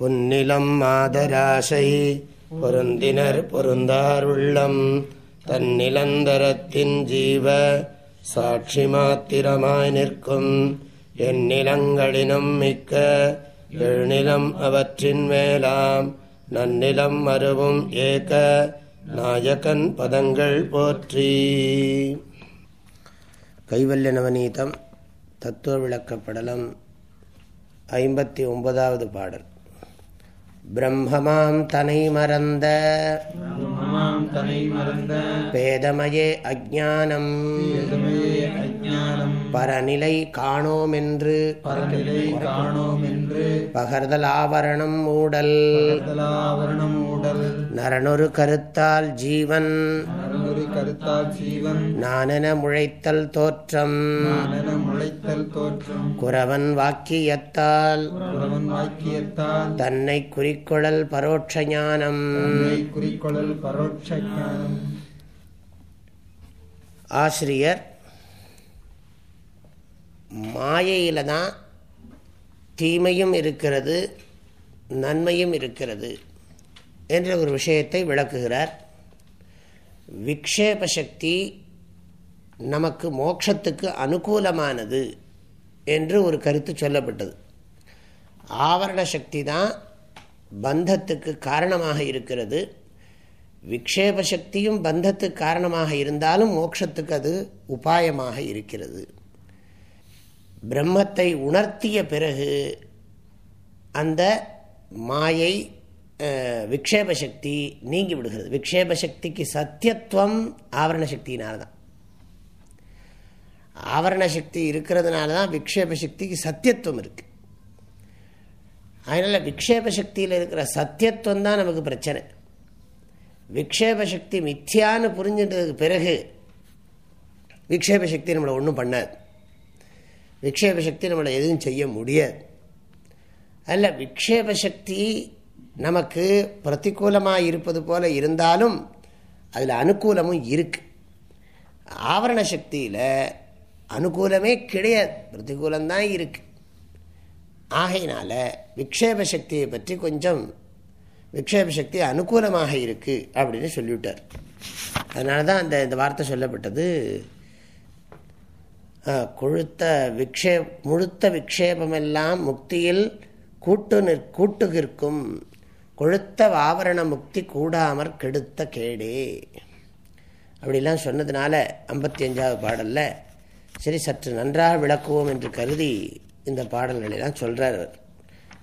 பொன்னிலம் மாதராசை பொருந்தினர் பொருந்தாருள்ளம் தன்னிலந்தரத்தின் ஜீவ சாட்சி மாத்திரமாய் நிற்கும். எந்நிலங்களினும் மிக்க எழுநிலம் அவற்றின் மேலாம். நன்னிலம் மறுவும் ஏக நாயகன் பதங்கள் போற்றி. கைவல்ய நவநீதம் தத்துவ விளக்கப்படலம் ஐம்பத்தி ஒன்பதாவது பாடல். பிரம்மமாம் தனை மறந்த பேதமயே அஜானம் பரநிலை காணோமென்று. பரநிலை காணோம் என்று பகர்தல் ஆவரணம் மூடல். பகர்தலாவரணம் உடல் நரனொரு கருத்தால் ஜீவன். நரநொரு கருத்தால் ஜீவன். நானென முழைத்தல் தோற்றம். நானென முளைத்தல் தோற்றம். குறவன் வாக்கியத்தால். புறவன் வாக்கியத்தால். தன்னை குறிக்கொழல் பரோட்ச ஞானம். தன்னை குறிக்கொள்ளல் பரோட்ச ஞானம். ஆசிரியர் மாயையில் தான் தீமையும் இருக்கிறது நன்மையும் இருக்கிறது என்ற ஒரு விஷயத்தை விளக்குகிறார். விக்ஷேப சக்தி நமக்கு மோட்சத்துக்கு அனுகூலமானது என்று ஒரு கருத்து சொல்லப்பட்டது. ஆவரண சக்தி தான் பந்தத்துக்கு காரணமாக இருக்கிறது. விக்ஷேப சக்தியும் பந்தத்துக்கு காரணமாக இருந்தாலும் மோட்சத்துக்கு அது உபாயமாக இருக்கிறது. பிரம்மத்தை உணர்த்திய பிறகு அந்த மாயை விக்ஷேப சக்தி நீங்கி விடுகிறது. விக்ஷேப சக்திக்கு சத்தியத்துவம் ஆவரண சக்தியினால்தான் ஆவரண சக்தி இருக்கிறதுனால தான் விக்ஷேப சக்திக்கு சத்தியத்துவம் இருக்கு. அதனால் விக்ஷேப சக்தியில் இருக்கிற சத்தியத்துவம் தான் நமக்கு பிரச்சனை. விக்ஷேப சக்தி மித்தியான்னு புரிஞ்சின்றதுக்கு பிறகு விக்ஷேப சக்தி நம்மளை ஒன்றும் பண்ணாது. விக்ஷேப சக்தி நம்மளை எதுவும் செய்ய முடியாது. அதில் விக்ஷேப சக்தி நமக்கு பிரதிகூலமாக இருப்பது போல இருந்தாலும் அதில் அனுகூலமும் இருக்கு. ஆவரண சக்தியில் அனுகூலமே கிடையாது. பிரதிகூலம்தான் இருக்கு. ஆகையினால விக்ஷேப சக்தியை பற்றி கொஞ்சம் விக்ஷேப சக்தி அனுகூலமாக இருக்கு அப்படின்னு சொல்லிவிட்டார். அதனால தான் அந்த இந்த வார்த்தை சொல்லப்பட்டது. கொழுத்த விக்ஷே முழுத்த விக்ஷேபமெல்லாம் முக்தியில் கூட்டு நிற் கூட்டுகிற்கும். கொழுத்த ஆவரண முக்தி கூடாமற் கெடுத்த கேடே. அப்படிலாம் சொன்னதுனால ஐம்பத்தி அஞ்சாவது பாடலில் சரி சற்று நன்றாக விளக்குவோம் என்று கருதி இந்த பாடல்களெல்லாம் சொல்கிறார் அவர்.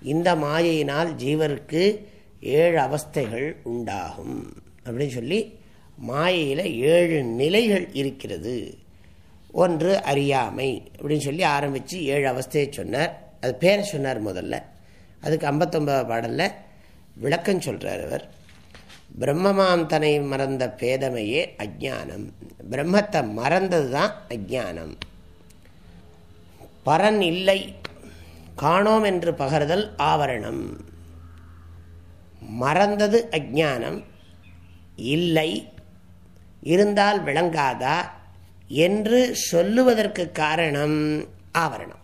இந்த மாயையினால் ஜீவருக்கு ஏழு அவஸ்தைகள் உண்டாகும் அப்படின்னு சொல்லி மாயையில் ஏழு நிலைகள் இருக்கிறது. ஒன்று அறியாமை அப்படின்னு சொல்லி ஆரம்பித்து ஏழு அவஸ்தையை சொன்னார். அது பேரை சொன்னார் முதல்ல. அதுக்கு ஐம்பத்தொம்பது பாடலில் விளக்கம் சொல்கிறார் அவர். பிரம்மமாம் தன்னை மறந்த பேதமையே அஜானம் பிரம்மத்தை மறந்தது தான் அஜானம் பரன் இல்லை காணோம் என்று பகர்தல் ஆவரணம். மறந்தது அஜானம் இல்லை இருந்தால் விளங்காதா? என்று சொல்லுவதற்கு காரணம் ஆவரணம்.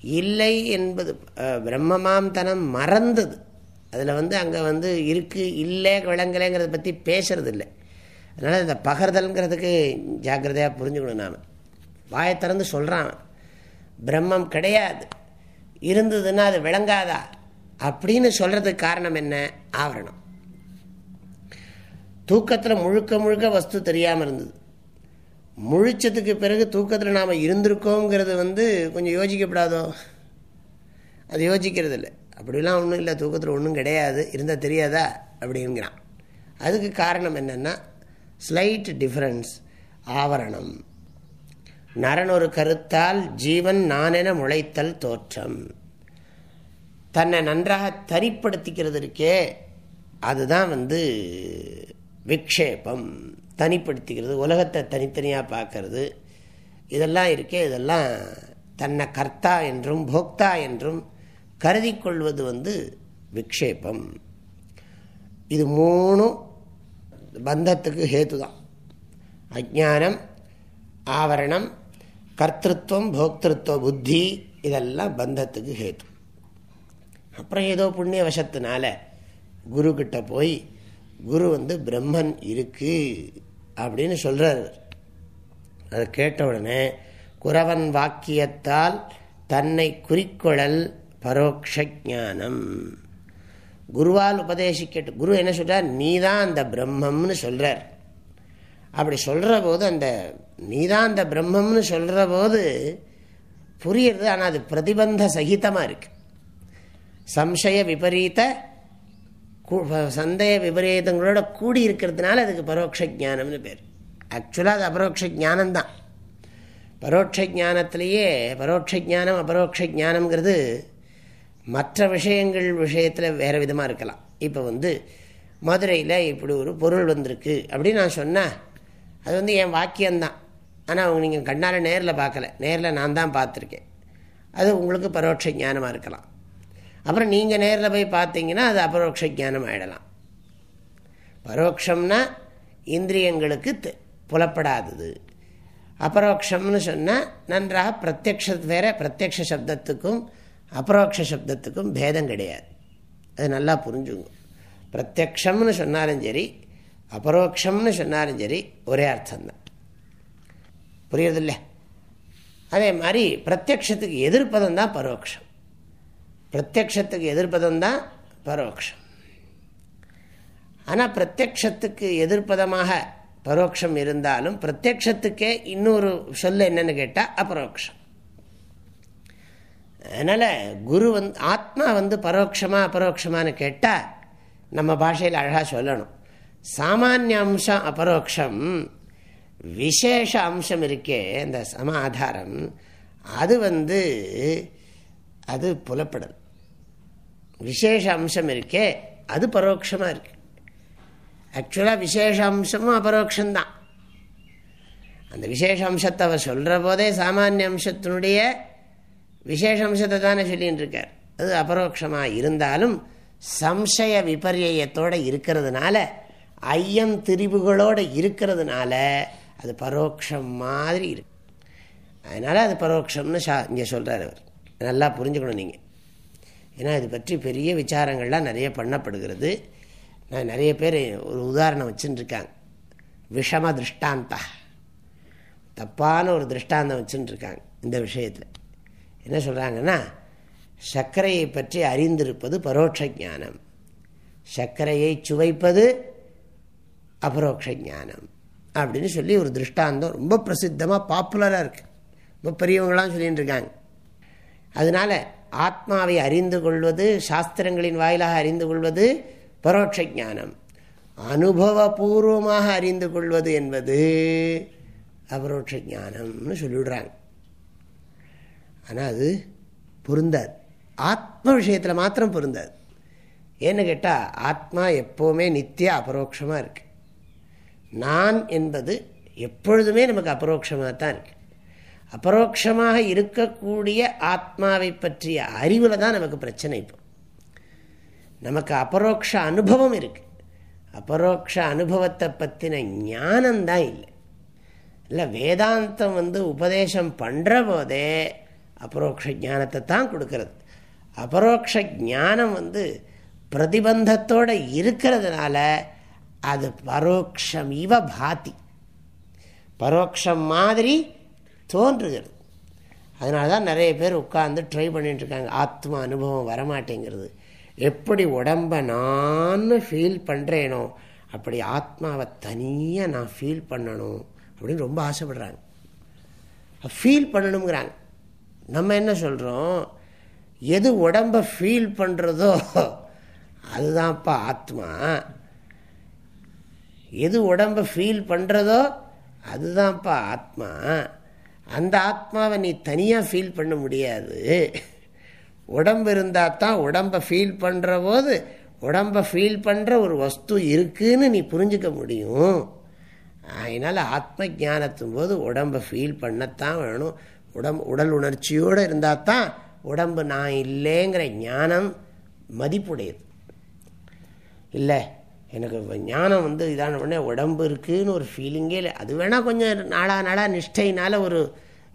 இல்லை என்பது பிரம்மமாம் தனம் மறந்தது. அதில் வந்து அங்கே வந்து இருக்கு இல்லை விளங்கலைங்கிறத பற்றி பேசுறது இல்லை அதனால் இந்த பகர்தல்ங்கிறதுக்கு ஜாக்கிரதையாக புரிஞ்சுக்கணும் நாம். வாயை திறந்து சொல்கிறான் பிரம்மம் கிடையாது. இருந்ததுன்னா அது விளங்காதா? அப்படின்னு சொல்கிறதுக்கு காரணம் என்ன? ஆவரணம். தூக்கத்தில் முழுக்க முழுக்க வஸ்து தெரியாமல் இருந்தது. முழிச்சதுக்கு பிறகு தூக்கத்தில் நாம் இருந்திருக்கோங்கிறது வந்து கொஞ்சம் யோசிக்கப்படாதோ? அது யோசிக்கிறது இல்லை அப்படிலாம் ஒன்றும் இல்லை. தூக்கத்தில் ஒன்றும் கிடையாது. இருந்தால் தெரியாதா? அப்படிங்கிறான். அதுக்கு காரணம் என்னென்னா ஸ்லைட் டிஃப்ரென்ஸ் ஆவரணம். நரன் ஒரு கருத்தால் ஜீவன் நானென முளைத்தல் தோற்றம். தன்னை நன்றாக தனிப்படுத்திக்கிறது இருக்கே அதுதான் வந்து விக்ஷேபம். தனிப்படுத்திக்கிறது உலகத்தை தனித்தனியாக பார்க்கறது. இதெல்லாம் இருக்கே இதெல்லாம் தன்னை கர்த்தா என்றும் போக்தா என்றும் கருதி கொள்வது வந்து விக்ஷேபம். இது மூணும் பந்தத்துக்கு ஹேத்து தான் அஜானம் ஆவரணம் கர்த்திருவம் போக்திருத்துவ புத்தி இதெல்லாம் பந்தத்துக்கு ஹேத்து. அப்புறம் ஏதோ புண்ணிய வசத்தினால குருக்கிட்ட போய் குரு வந்து பிரம்மன் இருக்குது அப்படின்னு சொல்றார். அதை கேட்ட உடனே குறவன் வாக்கியத்தால் தன்னை குறிக்கொழல் பரோக்ஷ ஞானம் குருவால் உபதேசிக்கட்டு குரு என்ன சொல்றார்? நீ தான் அந்த பிரம்மம்னு சொல்றார். அப்படி சொல்கிற போது அந்த நீதான் அந்த பிரம்மம்னு சொல்கிற போது புரியுறது ஆனால் அது பிரதிபந்த சகிதமாக இருக்கு. சம்சய விபரீத சந்தேக விபரீதங்களோட கூடி இருக்கிறதுனால அதுக்கு பரோட்ச ஜானம்னு பேர். ஆக்சுவலாக அது அபரோக்ஷ ஜானம்தான் பரோட்ச ஜானத்திலேயே பரோட்ச ஜானம் அபரோக்ஷ ஜானம்ங்கிறது மற்ற விஷயங்கள் விஷயத்தில் வேறு விதமாக இருக்கலாம். இப்போ வந்து மதுரையில் இப்படி ஒரு பொருள் வந்திருக்கு அப்படின்னு நான் சொன்னேன் அது வந்து என் வாக்கியம்தான். ஆனால் அவங்க நீங்கள் கண்ணால் நேரில் பார்க்கல. நேரில் நான் தான் பார்த்துருக்கேன். அது உங்களுக்கு பரோட்ச ஞானமாக இருக்கலாம். அப்புறம் நீங்கள் நேரில் போய் பார்த்தீங்கன்னா அது அபரோக்ஷ ஜானம் ஆகிடலாம் பரோட்சம்னா இந்திரியங்களுக்கு புலப்படாதது. அபரோக்ஷம்னு சொன்னால் நன்றாக பிரத்யக்ஷ வேற பிரத்யக்ஷ சப்தத்துக்கும் அபரோக்ஷ சப்தத்துக்கும் பேதம் கிடையாது. அது நல்லா புரிஞ்சுங்க. பிரத்யக்ஷம்னு சொன்னாலும் சரி அபரோக்ஷம்னு சொன்னாலும் சரி ஒரே அர்த்தம்தான். புரியுறதில்ல? அதே மாதிரி பிரத்யக்ஷத்துக்கு எதிர்ப்பதம் தான் பரோட்சம் பிரத்யக்ஷத்துக்கு எதிர்ப்பதம் தான் பரோட்சம் ஆனால் பிரத்யக்ஷத்துக்கு எதிர்ப்பதமாக பரோட்சம் இருந்தாலும் பிரத்யக்ஷத்துக்கே இன்னொரு சொல்ல என்னன்னு கேட்டால் அபரோக்ஷம். அதனால் குரு வந்து ஆத்மா வந்து பரோட்சமாக அபரோக்ஷமானு கேட்டால் நம்ம பாஷையில் அழகாக சொல்லணும். சாமானிய அம்சம் அபரோக்ஷம் விசேஷ அம்சம் இருக்கே இந்த சமாதாரம் அது வந்து அது புலப்படல். விசேஷ அம்சம் இருக்கே அது பரோட்சமாக இருக்கு ஆக்சுவலாக விசேஷ அம்சமும் அபரோக்ஷந்தான். அந்த விசேஷ அம்சத்தை அவர் சொல்கிற போதே சாமானிய அம்சத்தினுடைய விசேஷ அம்சத்தை தானே சொல்லின்னு இருக்கார் அது அபரோக்ஷமாக இருந்தாலும் சம்சய விபரியத்தோடு இருக்கிறதுனால ஐயம் திரிவுகளோடு இருக்கிறதுனால அது பரோட்சம் மாதிரி இருக்கு. அதனால் அது பரோட்சம்னு சா இங்கே சொல்கிறார் அவர். நல்லா புரிஞ்சுக்கணும் நீங்கள் ஏன்னா இது பற்றி பெரிய விசாரங்கள்லாம் நிறைய பண்ணப்படுகிறது. நான் நிறைய பேர் ஒரு உதாரணம் வச்சுட்டுருக்காங்க விஷம திருஷ்டாந்தா. தப்பான ஒரு திருஷ்டாந்தம் வச்சுட்டுருக்காங்க இந்த விஷயத்தில். என்ன சொல்கிறாங்கன்னா சர்க்கரையை பற்றி அறிந்திருப்பது பரோட்ச ஞானம். சர்க்கரையை சுவைப்பது அபரோக்ஷ ஞானம் அப்படின்னு சொல்லி ஒரு திருஷ்டாந்தம் ரொம்ப பிரசித்தமாக பாப்புலராக இருக்குது ரொம்ப பெரியவங்களாம் சொல்லிகிட்டு இருக்காங்க. அதனால் ஆத்மாவை அறிந்து கொள்வது சாஸ்திரங்களின் வாயிலாக அறிந்து கொள்வது பரோட்ச ஞானம். அனுபவபூர்வமாக அறிந்து கொள்வது என்பது அபரோட்ச ஞானம்னு சொல்லிவிடுறாங்க. ஆனால் அது பொருந்தாது. ஆத்ம விஷயத்தில் மாத்திரம் பொருந்தாது. ஏன்னு கேட்டால் ஆத்மா எப்போவுமே நித்திய அபரோக்ஷமாக இருக்கு. நான் என்பது எப்பொழுதுமே நமக்கு அபரோக்ஷமாக தான் இருக்கு. அபரோக்ஷமாக இருக்கக்கூடிய ஆத்மாவை பற்றிய அறிவில் தான் நமக்கு பிரச்சனை இப்போ. நமக்கு அபரோக்ஷ அனுபவம் இருக்கு. அபரோக்ஷ அனுபவத்தை பற்றின ஞானம்தான் இல்லை. இல்லை வேதாந்தம் வந்து உபதேசம் பண்ணுற போதே அபரோக்ஷ ஞானத்தை தான் கொடுக்கறது. அபரோக்ஷ ஞானம் வந்து பிரதிபந்தத்தோடு இருக்கிறதுனால அது பரோக்ஷம் இவ பாதி. பரோட்சம் மாதிரி தோன்றுகிறது. அதனால தான் நிறைய பேர் உட்காந்து ட்ரை பண்ணிட்டு இருக்காங்க. ஆத்மா அனுபவம் வரமாட்டேங்கிறது. எப்படி உடம்ப நான் ஃபீல் பண்ணுறேனோ அப்படி ஆத்மாவை தனியாக நான் ஃபீல் பண்ணணும் அப்படின்னு ரொம்ப ஆசைப்படுறாங்க. ஃபீல் பண்ணணுங்கிறாங்க நம்ம என்ன சொல்கிறோம் எது உடம்ப ஃபீல் பண்ணுறதோ அதுதான்ப்பா ஆத்மா. எது உடம்ப ஃபீல் பண்ணுறதோ அதுதான்ப்பா ஆத்மா. அந்த ஆத்மாவை நீ தனியாக ஃபீல் பண்ண முடியாது. உடம்பு இருந்தால் தான் உடம்பை ஃபீல் பண்ணுற போது உடம்பை ஃபீல் பண்ணுற ஒரு வஸ்து இருக்குன்னு நீ புரிஞ்சுக்க முடியும். அதனால் ஆத்ம ஜானத்தும் போது உடம்பை ஃபீல் பண்ணத்தான் வேணும். உடம்பு உடல் உணர்ச்சியோடு இருந்தால் தான் உடம்பு நான் இல்லைங்கிற ஞானம் மதிப்புடையது. இல்லை? எனக்கு ஞானம் வந்து இதான உடனே உடம்பு இருக்குதுன்னு ஒரு ஃபீலிங்கே இல்லை. அது வேணால் கொஞ்சம் நாளாக நாளாக நிஷ்டையினால் ஒரு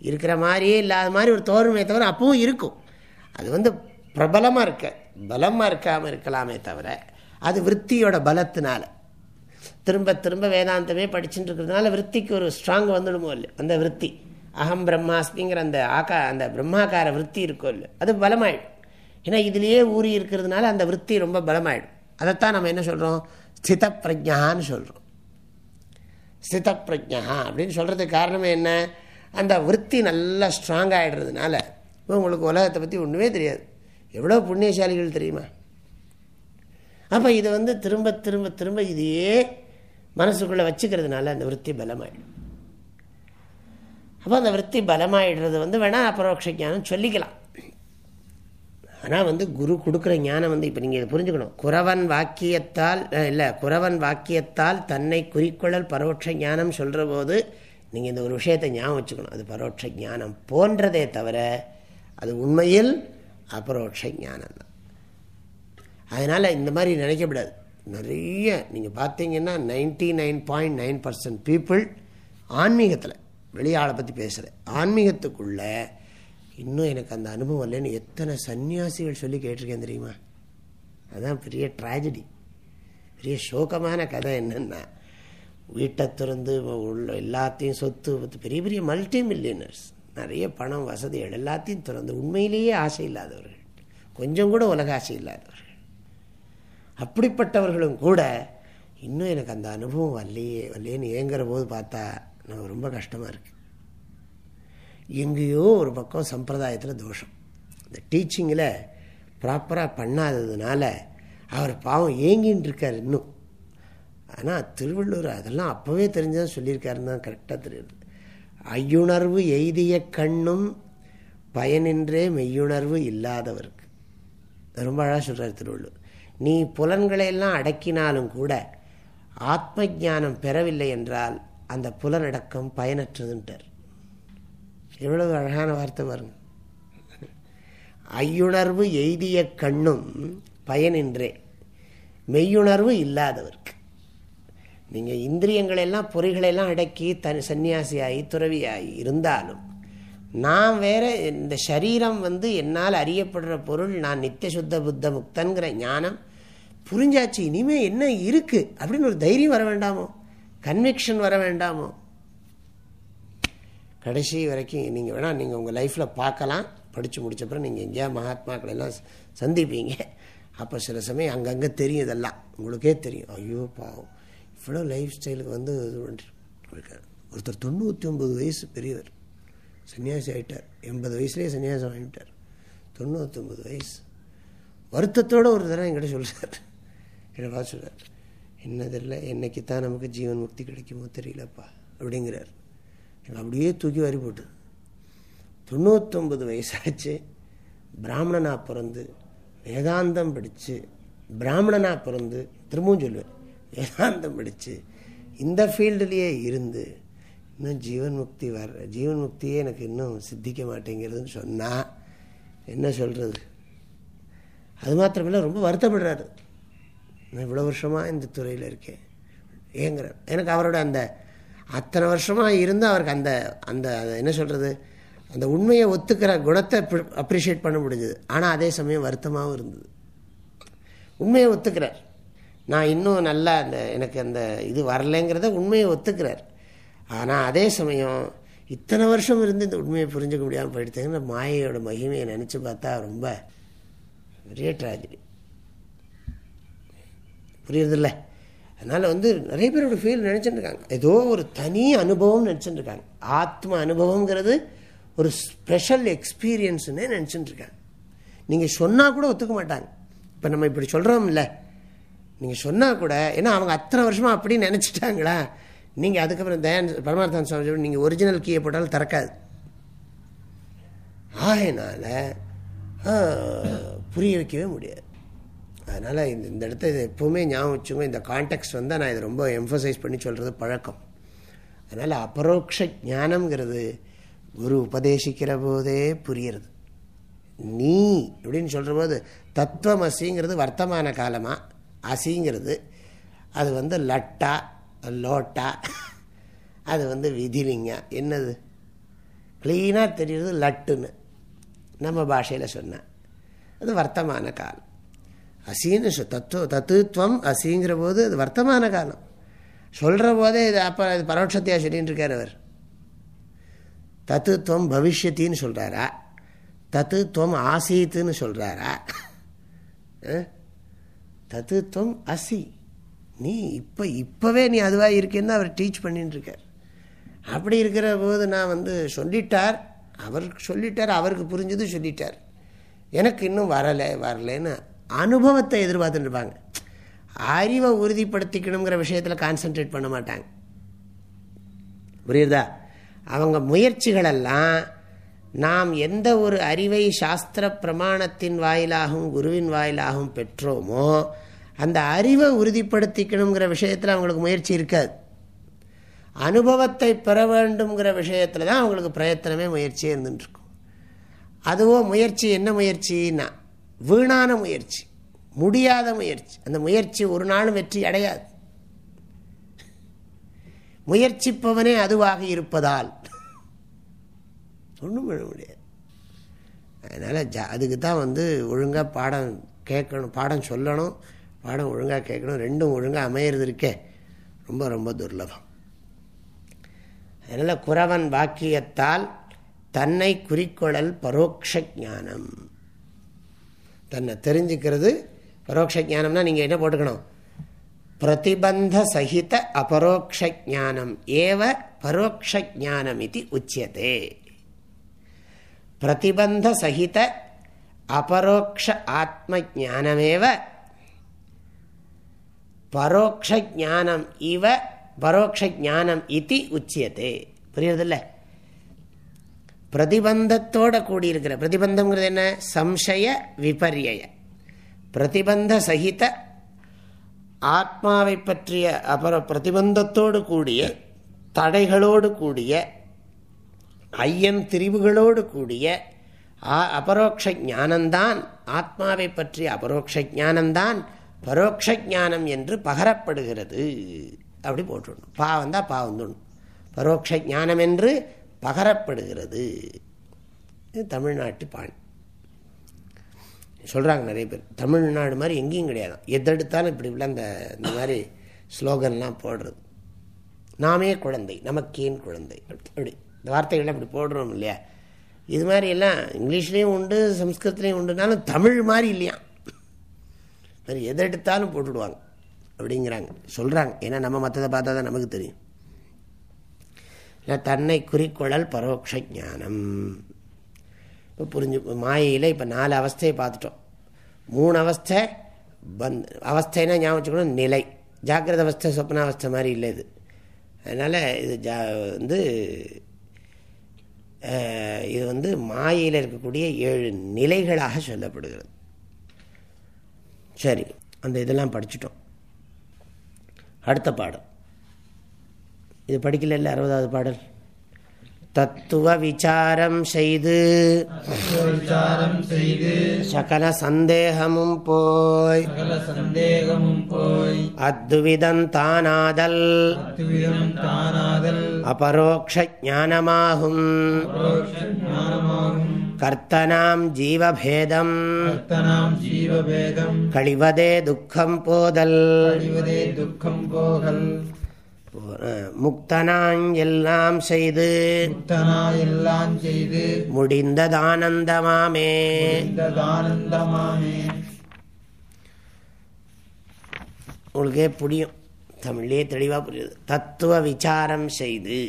இருக்கிற மாதிரியே இல்லாத மாதிரி ஒரு தோறுமே தவிர அப்பவும் இருக்கும். அது வந்து பிரபலமாக இருக்க பலமாக இருக்காமல் இருக்கலாமே தவிர அது விற்த்தியோட பலத்தினால. திரும்ப திரும்ப வேதாந்தமே படிச்சுட்டு இருக்கிறதுனால விற்த்திக்கு ஒரு ஸ்ட்ராங் வந்துடுமோ இல்லை அந்த விற்பி அகம் பிரம்மாஸ்மிங்கிற அந்த ஆக்கா அந்த பிரம்மாக்கார விற்பி இருக்கோ இல்லை அது பலமாயிடும். ஏன்னா இதுலேயே ஊறி இருக்கிறதுனால அந்த விற்பி ரொம்ப பலமாயிடும். அதைத்தான் நம்ம என்ன சொல்கிறோம் ஸ்தித பிரஜான்னு சொல்கிறோம் ஸ்தித பிரஜா அப்படின்னு சொல்கிறதுக்கு காரணமே என்ன? அந்த விற்பி நல்லா ஸ்ட்ராங் ஆகிடுறதுனால இப்போ உங்களுக்கு உலகத்தை பற்றி ஒன்றுமே தெரியாது. எவ்வளோ புண்ணியசாலிகள் தெரியுமா? அப்போ இதை வந்து திரும்ப திரும்ப திரும்ப இதையே மனசுக்குள்ளே வச்சுக்கிறதுனால அந்த விற்பி பலமாயிடும். அப்போ அந்த விற்பி பலமாயிடுறது வந்து வேணால் அபரோக்ஷ சொல்லிக்கலாம். ஆனால் வந்து குரு கொடுக்குற ஞானம் வந்து இப்போ நீங்கள் இதை புரிஞ்சுக்கணும். குறவன் வாக்கியத்தால் இல்லை குறவன் வாக்கியத்தால் தன்னை குறிக்கொள்ளல் பரோட்ச ஞானம் சொல்கிற போது நீங்கள் இந்த ஒரு விஷயத்தை ஞாபகம் வச்சுக்கணும். அது பரோட்ச ஞானம் போன்றதே தவிர அது உண்மையில் அபரோட்ச ஞானம் தான். அதனால் இந்த மாதிரி நினைக்கக்கூடாது. நிறைய நீங்கள் பார்த்தீங்கன்னா ninety nine point nine percent people ஆன்மீகத்தில் வெளியாளை பற்றி பேசுகிற ஆன்மீகத்துக்குள்ள இன்னும் எனக்கு அந்த அனுபவம் இல்லைன்னு எத்தனை சன்னியாசிகள் சொல்லி கேட்டிருக்கேன் தெரியுமா? அதுதான் பெரிய ட்ராஜடி பெரிய சோகமான கதை என்னென்னா வீட்டை திறந்து உள்ள எல்லாத்தையும் சொத்து பெரிய பெரிய மல்டி மில்லியனர்ஸ் நிறைய பணம் வசதிகள் எல்லாத்தையும் திறந்து உண்மையிலேயே ஆசை இல்லாதவர்கள். கொஞ்சம் கூட உலக ஆசை இல்லாதவர்கள். அப்படிப்பட்டவர்களும் கூட இன்னும் எனக்கு அந்த அனுபவம் வரலையே வரலையேன்னு ஏங்குற போது பார்த்தா நமக்கு ரொம்ப கஷ்டமாக இருக்குது எங்கேயோ ஒரு பக்கம் சம்பிரதாயத்தில் தோஷம். இந்த டீச்சிங்கில் ப்ராப்பராக பண்ணாததுனால அவர் பாவம் ஏங்கின்னு இருக்கார் இன்னும். ஆனால் திருவள்ளூர் அதெல்லாம் அப்போவே தெரிஞ்சதான் சொல்லியிருக்காருன்னு தான் கரெக்டாக தெரியுது. ஐயுணர்வு எய்திய கண்ணும் பயனின்றே மெய்யுணர்வு இல்லாதவருக்கு. ரொம்ப அழகாக சொல்கிறார் திருவள்ளுவர். நீ புலன்களை எல்லாம் அடக்கினாலும் கூட ஆத்ம ஜானம் பெறவில்லை என்றால் அந்த புலனடக்கம் பயனற்றதுன்ட்டார். எவ்வளவு அழகான வார்த்தை பாருங்க. ஐயுணர்வு எய்திய கண்ணும் பயனின்றே. மெய்யுணர்வு இல்லாதவருக்கு. நீங்கள் இந்திரியங்களெல்லாம் பொறிகளெல்லாம் அடக்கி தனி சன்னியாசியாகி துறவியாகி இருந்தாலும் நான் வேற இந்த சரீரம் வந்து என்னால் அறியப்படுற பொருள் நான் நித்திய சுத்த புத்த முக்தன்கிற ஞானம் புரிஞ்சாச்சு இனிமேல் என்ன இருக்குது அப்படின்னு ஒரு தைரியம் வர வேண்டாமோ? கன்விக்ஷன் வர வேண்டாமோ? கடைசி வரைக்கும் நீங்கள் வேணால் நீங்கள் உங்கள் லைஃப்பில் பார்க்கலாம். படித்து முடிச்சப்பறம் நீங்கள் எங்கேயா மகாத்மாக்களெல்லாம் சந்திப்பீங்க. அப்போ சில சமயம் அங்கங்கே தெரியும் இதெல்லாம். உங்களுக்கே தெரியும். ஐயோ பாவம். இவ்வளோ லைஃப் ஸ்டைலுக்கு வந்து இது இருக்கார். ஒருத்தர் தொண்ணூற்றி ஒம்பது வயசு பெரியவர். சன்னியாசி ஆகிட்டார் எண்பது வயசுலேயே சன்னியாசம் ஆகிட்டார் தொண்ணூற்றி ஒம்பது வயசு. வருத்தத்தோடு ஒரு தடவை என்கிட்ட சொல்கிறார் என்னை பார்த்து சொல்கிறார் என்னதில்லை என்னைக்கு தான் நமக்கு ஜீவன் முக்தி கிடைக்குமோ தெரியலப்பா. அப்படிங்கிறார். எனக்கு அப்படியே தூக்கி வரி போட்டு. தொண்ணூத்தொம்பது வயசாச்சு. பிராமணனாக பிறந்து வேதாந்தம் படித்து பிராமணனாக பிறந்து திரும்பவும் சொல்லுவேன் வேதாந்தம் படித்து இந்த ஃபீல்டுலேயே இருந்து இன்னும் ஜீவன் முக்தி வர ஜீவன் முக்தியே எனக்கு இன்னும் சித்திக்க மாட்டேங்கிறதுன்னு சொன்னால் என்ன சொல்கிறது அது மாத்திரமில்லை ரொம்ப வருத்தப்படுறாரு. நான் இவ்வளோ வருஷமாக இந்த துறையில் இருக்கேன். ஏங்கிறார் எனக்கு அவரோட அந்த அத்தனை வருஷமாக இருந்து அவருக்கு அந்த அந்த என்ன சொல்கிறது அந்த உண்மையை ஒத்துக்கிற குணத்தை அப்ரிஷியேட் பண்ண முடிஞ்சது. ஆனால் அதே சமயம் வருத்தமாகவும் இருந்தது. உண்மையை ஒத்துக்கிறார். நான் இன்னும் நல்லா அந்த எனக்கு அந்த இது வரலைங்கிறத உண்மையை ஒத்துக்கிறார். ஆனால் அதே சமயம் இத்தனை வருஷம் இருந்து இந்த உண்மையை புரிஞ்சுக்க முடியாமல் போயிடுத்தேங்கிற மாயையோட மகிமையை நினச்சி பார்த்தா ரொம்ப பெரிய ட்ராஜடி புரியுறதில்ல? அதனால் வந்து நிறைய பேரோட ஃபீல் நினச்சிட்டுருக்காங்க ஏதோ ஒரு தனி அனுபவம் நினச்சிட்டுருக்காங்க ஆத்ம அனுபவங்கிறது ஒரு ஸ்பெஷல் எக்ஸ்பீரியன்ஸ்னே நினச்சிட்டுருக்காங்க நீங்கள் சொன்னால் கூட ஒத்துக்க மாட்டாங்க. இப்போ நம்ம இப்படி சொல்கிறோம்ல நீங்கள் சொன்னால் கூட ஏன்னா அவங்க அத்தனை வருஷமாக அப்படி நினச்சிட்டாங்களா? நீங்கள் அதுக்கப்புறம் தயான் பரமார்த்தன் சுவாமி நீங்கள் ஒரிஜினல் கீயை போட்டாலும் திறக்காது. ஆகையினால புரிய வைக்கவே முடியாது. அதனால் இந்த இந்த இடத்த இது எப்போவுமே ஞாபகம் வச்சுங்க. இந்த கான்டெக்ட் வந்தால் நான் இதை ரொம்ப எம்ஃபசைஸ் பண்ணி சொல்கிறது பழக்கம். அதனால் அபரோக்ஷ ஞானம்ங்கிறது குரு உபதேசிக்கிற போதே புரியுறது. நீ அப்படின்னு சொல்கிற போது தத்துவம் அசிங்கிறது வர்த்தமான காலமாக அசிங்கிறது. அது வந்து லட்டா லோட்டா. அது வந்து விதிலிங்க. என்னது? க்ளீனாக தெரியுறது லட்டுன்னு. நம்ம பாஷையில் சொன்னேன் அது வர்த்தமான காலம். அசின்னு சொ- தத்துவ தத்துவம் அசிங்கிற போது அது வர்த்தமான காலம். சொல்கிற போதே இது அப்போ இது பரோட்சத்தையாக சொல்லின்னு இருக்கார் அவர். தத்துவம் பவிஷ்யத்தின்னு சொல்கிறாரா தத்துவம் ஆசீத்துன்னு சொல்கிறாரா தத்துவம் அசி. நீ இப்போ இப்போவே நீ அதுவாக இருக்கேன்னு அவர் டீச் பண்ணின்னு இருக்கார். அப்படி இருக்கிற போது நான் வந்து சொல்லிட்டார். அவருக்கு சொல்லிட்டார் அவருக்கு புரிஞ்சது சொல்லிட்டார். எனக்கு இன்னும் வரலை வரலன்னு அனுபவத்தை எதிர்பார்த்துட்டு இருப்பாங்க அறிவை உறுதிப்படுத்திக்கணுங்கிற விஷயத்தில் கான்சென்ட்ரேட் பண்ண மாட்டாங்க. புரியுதா? அவங்க முயற்சிகளெல்லாம் நாம் எந்த ஒரு அறிவை சாஸ்திர பிரமாணத்தின் வாயிலாகவும் குருவின் வாயிலாகவும் பெற்றோமோ அந்த அறிவை உறுதிப்படுத்திக்கணுங்கிற விஷயத்தில் அவங்களுக்கு முயற்சி இருக்காது. அனுபவத்தை பெற வேண்டுங்கிற விஷயத்தில் தான் அவங்களுக்கு பிரயத்தனமே முயற்சியே இருந்துட்டுருக்கும். அதுவோ முயற்சி என்ன முயற்சின்னா வீணான முயற்சி முடியாத முயற்சி. அந்த முயற்சி ஒரு நாளும் வெற்றி அடையாது. முயற்சிப்பவனே அதுவாக இருப்பதால் ஒன்றும் பண்ண முடியாது. அதனால் ஜா அதுக்கு தான் வந்து ஒழுங்காக பாடம் கேட்கணும் பாடம் சொல்லணும் பாடம் ஒழுங்காக கேட்கணும். ரெண்டும் ஒழுங்காக அமையிறது இருக்கே ரொம்ப ரொம்ப துர்லபம். அதனால் குறவன் வாக்கியத்தால் தன்னை குறிக்கொழல் பரோட்ச ஞானம். தன்னை தெரிஞ்சுக்கிறது பரோட்ச ஞானம்னா நீங்கள் என்ன போட்டுக்கணும்? பிரதிபந்த சகித அபரோக்ஷ ஞானம் ஏவ பரோக்ஷ ஞானம் இது உச்சியதே. பிரதிபந்த சகித அபரோக்ஷ ஆத்ம ஜானமேவ பரோக்ஷானம் இவ பரோக்ஷானம் இது உச்சியதே. புரியுறதில்லை? பிரதிபந்தத்தோட கூடியிருக்கிற பிரதிபந்தம்ங்கிறது என்ன? சம்சய விபரிய பிரதிபந்த சகித ஆத்மாவை பற்றிய அப்புறம் பிரதிபந்தத்தோடு கூடிய தடைகளோடு கூடிய ஐயன் திரிவுகளோடு கூடிய ஆ- அபரோக்ஷ ஞானந்தான் ஆத்மாவை பற்றிய அபரோக்ஷ ஞானந்தான் பரோக்ஷ ஞானம் என்று பகரப்படுகிறது. அப்படி போட்டுடணும். பா வந்தால் பா வந்துடணும். பரோக்ஷ ஞானம் என்று பகரப்படுகிறது. தமிழ்நாட்டு பாணி. சொல்கிறாங்க நிறைய பேர். தமிழ்நாடு மாதிரி எங்கேயும் கிடையாது. எதெடுத்தாலும் இப்படி இப்படி அந்த இந்த மாதிரி ஸ்லோகன்லாம் போடுறது. நாமே குழந்தை நமக்கேன் குழந்தை? அப்படி. இந்த வார்த்தைகள்லாம் இப்படி போடுறோம் இல்லையா? இது மாதிரி எல்லாம் இங்கிலீஷ்லேயும் உண்டு சம்ஸ்கிருத்லேயும் உண்டுனாலும் தமிழ் மாதிரி இல்லையா? எதை எடுத்தாலும் போட்டுடுவாங்க. அப்படிங்கிறாங்க. சொல்கிறாங்க ஏன்னா நம்ம மற்றதை பார்த்தா தான் நமக்கு தெரியும். தன்னை குறிக்கொள்ளல் பரோட்ச ஞானம் இப்போ புரிஞ்சு மாயையில் இப்போ நாலு அவஸ்தையை பார்த்துட்டோம். மூணு அவஸ்தை பந்த் அவஸ்தைனா ஞாபகம் வச்சுக்கணும் நிலை. ஜாக்கிரத அவஸ்தை சொப்னாவஸ்தை மாதிரி இல்லை இது. அதனால் இது ஜா வந்து இது வந்து மாயையில் இருக்கக்கூடிய ஏழு நிலைகளாக சொல்லப்படுகிறது. சரி அந்த இதெல்லாம் படிச்சிட்டோம். அடுத்த பாடம். இது படிக்கல அறுபதாவது பாடல். தத்துவ விசாரம் செய்து செய்து சகல சந்தேகமும் போய் சகல சந்தேகமும் போய் அத்விதம் தானாதல் அத்துவிதம் தானாதல் அபரோக்ஷ ஞானமாகும். கர்த்தனாம் ஜீவபேதம் கர்த்தனாம் ஜீவபேதம் கழிவதே துக்கம் போதல். அழிவதே துக்கம் போகல் முக்தனாங் எல்லாம் செய்து எல்லாம் செய்து முடிந்ததானந்தமாமே. உங்களுக்கே புரியும். தமிழ்லேயே தெளிவாக புரியுது. தத்துவ விசாரம் செய்து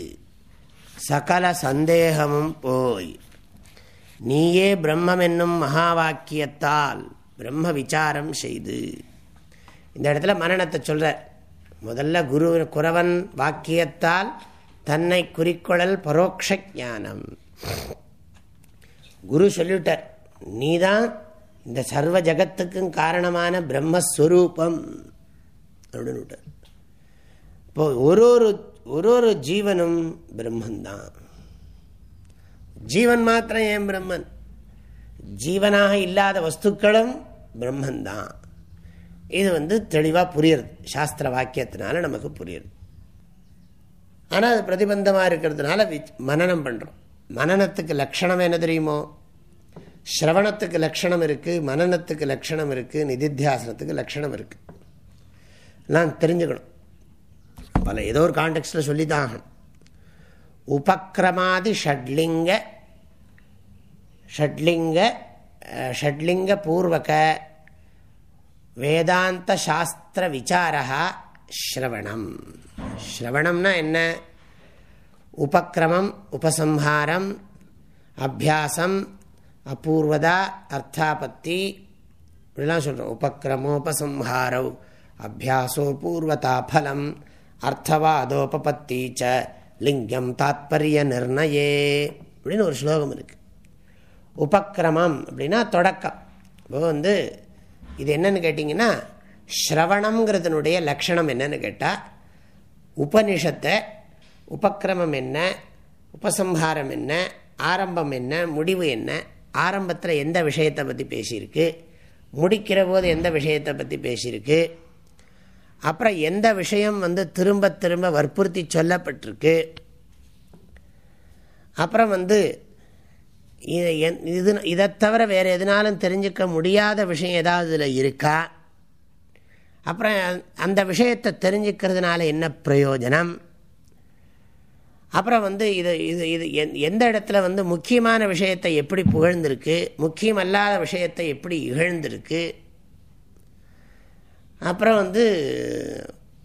சகல சந்தேகமும் போய் நீயே பிரம்மம் என்னும் மகா வாக்கியத்தால் பிரம்ம விசாரம் செய்து இந்த இடத்துல மரணத்தை சொல்ற. முதல்ல குரு குறவன் வாக்கியத்தால் தன்னை குறிக்கொழல் பரோட்ச ஞானம் குரு சொல்லிவிட்டார் நீதான் இந்த சர்வ ஜகத்துக்கும் காரணமான பிரம்மஸ்வரூபம். அப்படின்னு விட்டார். இப்போ ஒரு ஒரு ஒரு ஒரு ஜீவனும் பிரம்மன்தான் ஜீவன் மாத்திரம் ஏன் பிரம்மன்? ஜீவனாக இல்லாத வஸ்துக்களும் பிரம்மன்தான் இது வந்து தெளிவாக புரியுறது. சாஸ்திர வாக்கியத்தினால நமக்கு புரியுது. ஆனால் அது பிரதிபந்தமாக இருக்கிறதுனால வி- மனனம் பண்ணுறோம் மனனத்துக்கு லட்சணம் என்ன தெரியுமோ? ஸ்ரவணத்துக்கு லட்சணம் இருக்குது மனநத்துக்கு லட்சணம் இருக்குது நிதித்தியாசனத்துக்கு லட்சணம் இருக்குது எல்லாம் தெரிஞ்சுக்கணும். பல ஏதோ ஒரு கான்டெக்ட்டில் சொல்லி தான் ஆகணும் உபக்கிரமாதி ஷட்லிங்க ஷட்லிங்க ஷட்லிங்க பூர்வக வேதாந்த சாஸ்திர விசாரா ஸ்ரவணம். ஸ்ரவணம்னா என்ன? உபக்கிரமம் உபசம்ஹாரம் அபியாசம் அபூர்வதா அர்த்தாபத்தி இப்படிலாம் சொல்கிறோம் உபக்கிரமோபசம்ஹாரவ் அபியாசோ பூர்வதா ஃபலம் அர்த்தவாதோபத்தி ச லிங்கம் தாத்பரிய நிர்ணயே அப்படின்னு ஒரு ஸ்லோகம் இருக்குது உபக்கிரமம் அப்படின்னா தொடக்கம். இப்போ வந்து இது என்னன்னு கேட்டிங்கன்னா ஸ்ரவணங்கிறதுனுடைய லக்ஷணம் என்னன்னு கேட்டால் உபனிஷத்தை உபக்கிரமம் என்ன உபசம்ஹாரம் என்ன ஆரம்பம் என்ன முடிவு என்ன ஆரம்பத்தில் எந்த விஷயத்தை பற்றி பேசியிருக்கு முடிக்கிற போது எந்த விஷயத்தை பற்றி பேசியிருக்கு அப்புறம் எந்த விஷயம் வந்து திரும்ப திரும்ப வற்புறுத்தி சொல்லப்பட்டிருக்கு அப்புறம் வந்து இது இதை தவிர வேறு எதுனாலும் தெரிஞ்சுக்க முடியாத விஷயம் ஏதாவது இதில் இருக்கா? அப்புறம் அந்த விஷயத்தை தெரிஞ்சுக்கிறதுனால என்ன பிரயோஜனம்? அப்புறம் வந்து இது இது இது எந்த இடத்துல வந்து முக்கியமான விஷயத்தை எப்படி புகழ்ந்திருக்கு? முக்கியமல்லாத விஷயத்தை எப்படி இகழ்ந்திருக்கு? அப்புறம் வந்து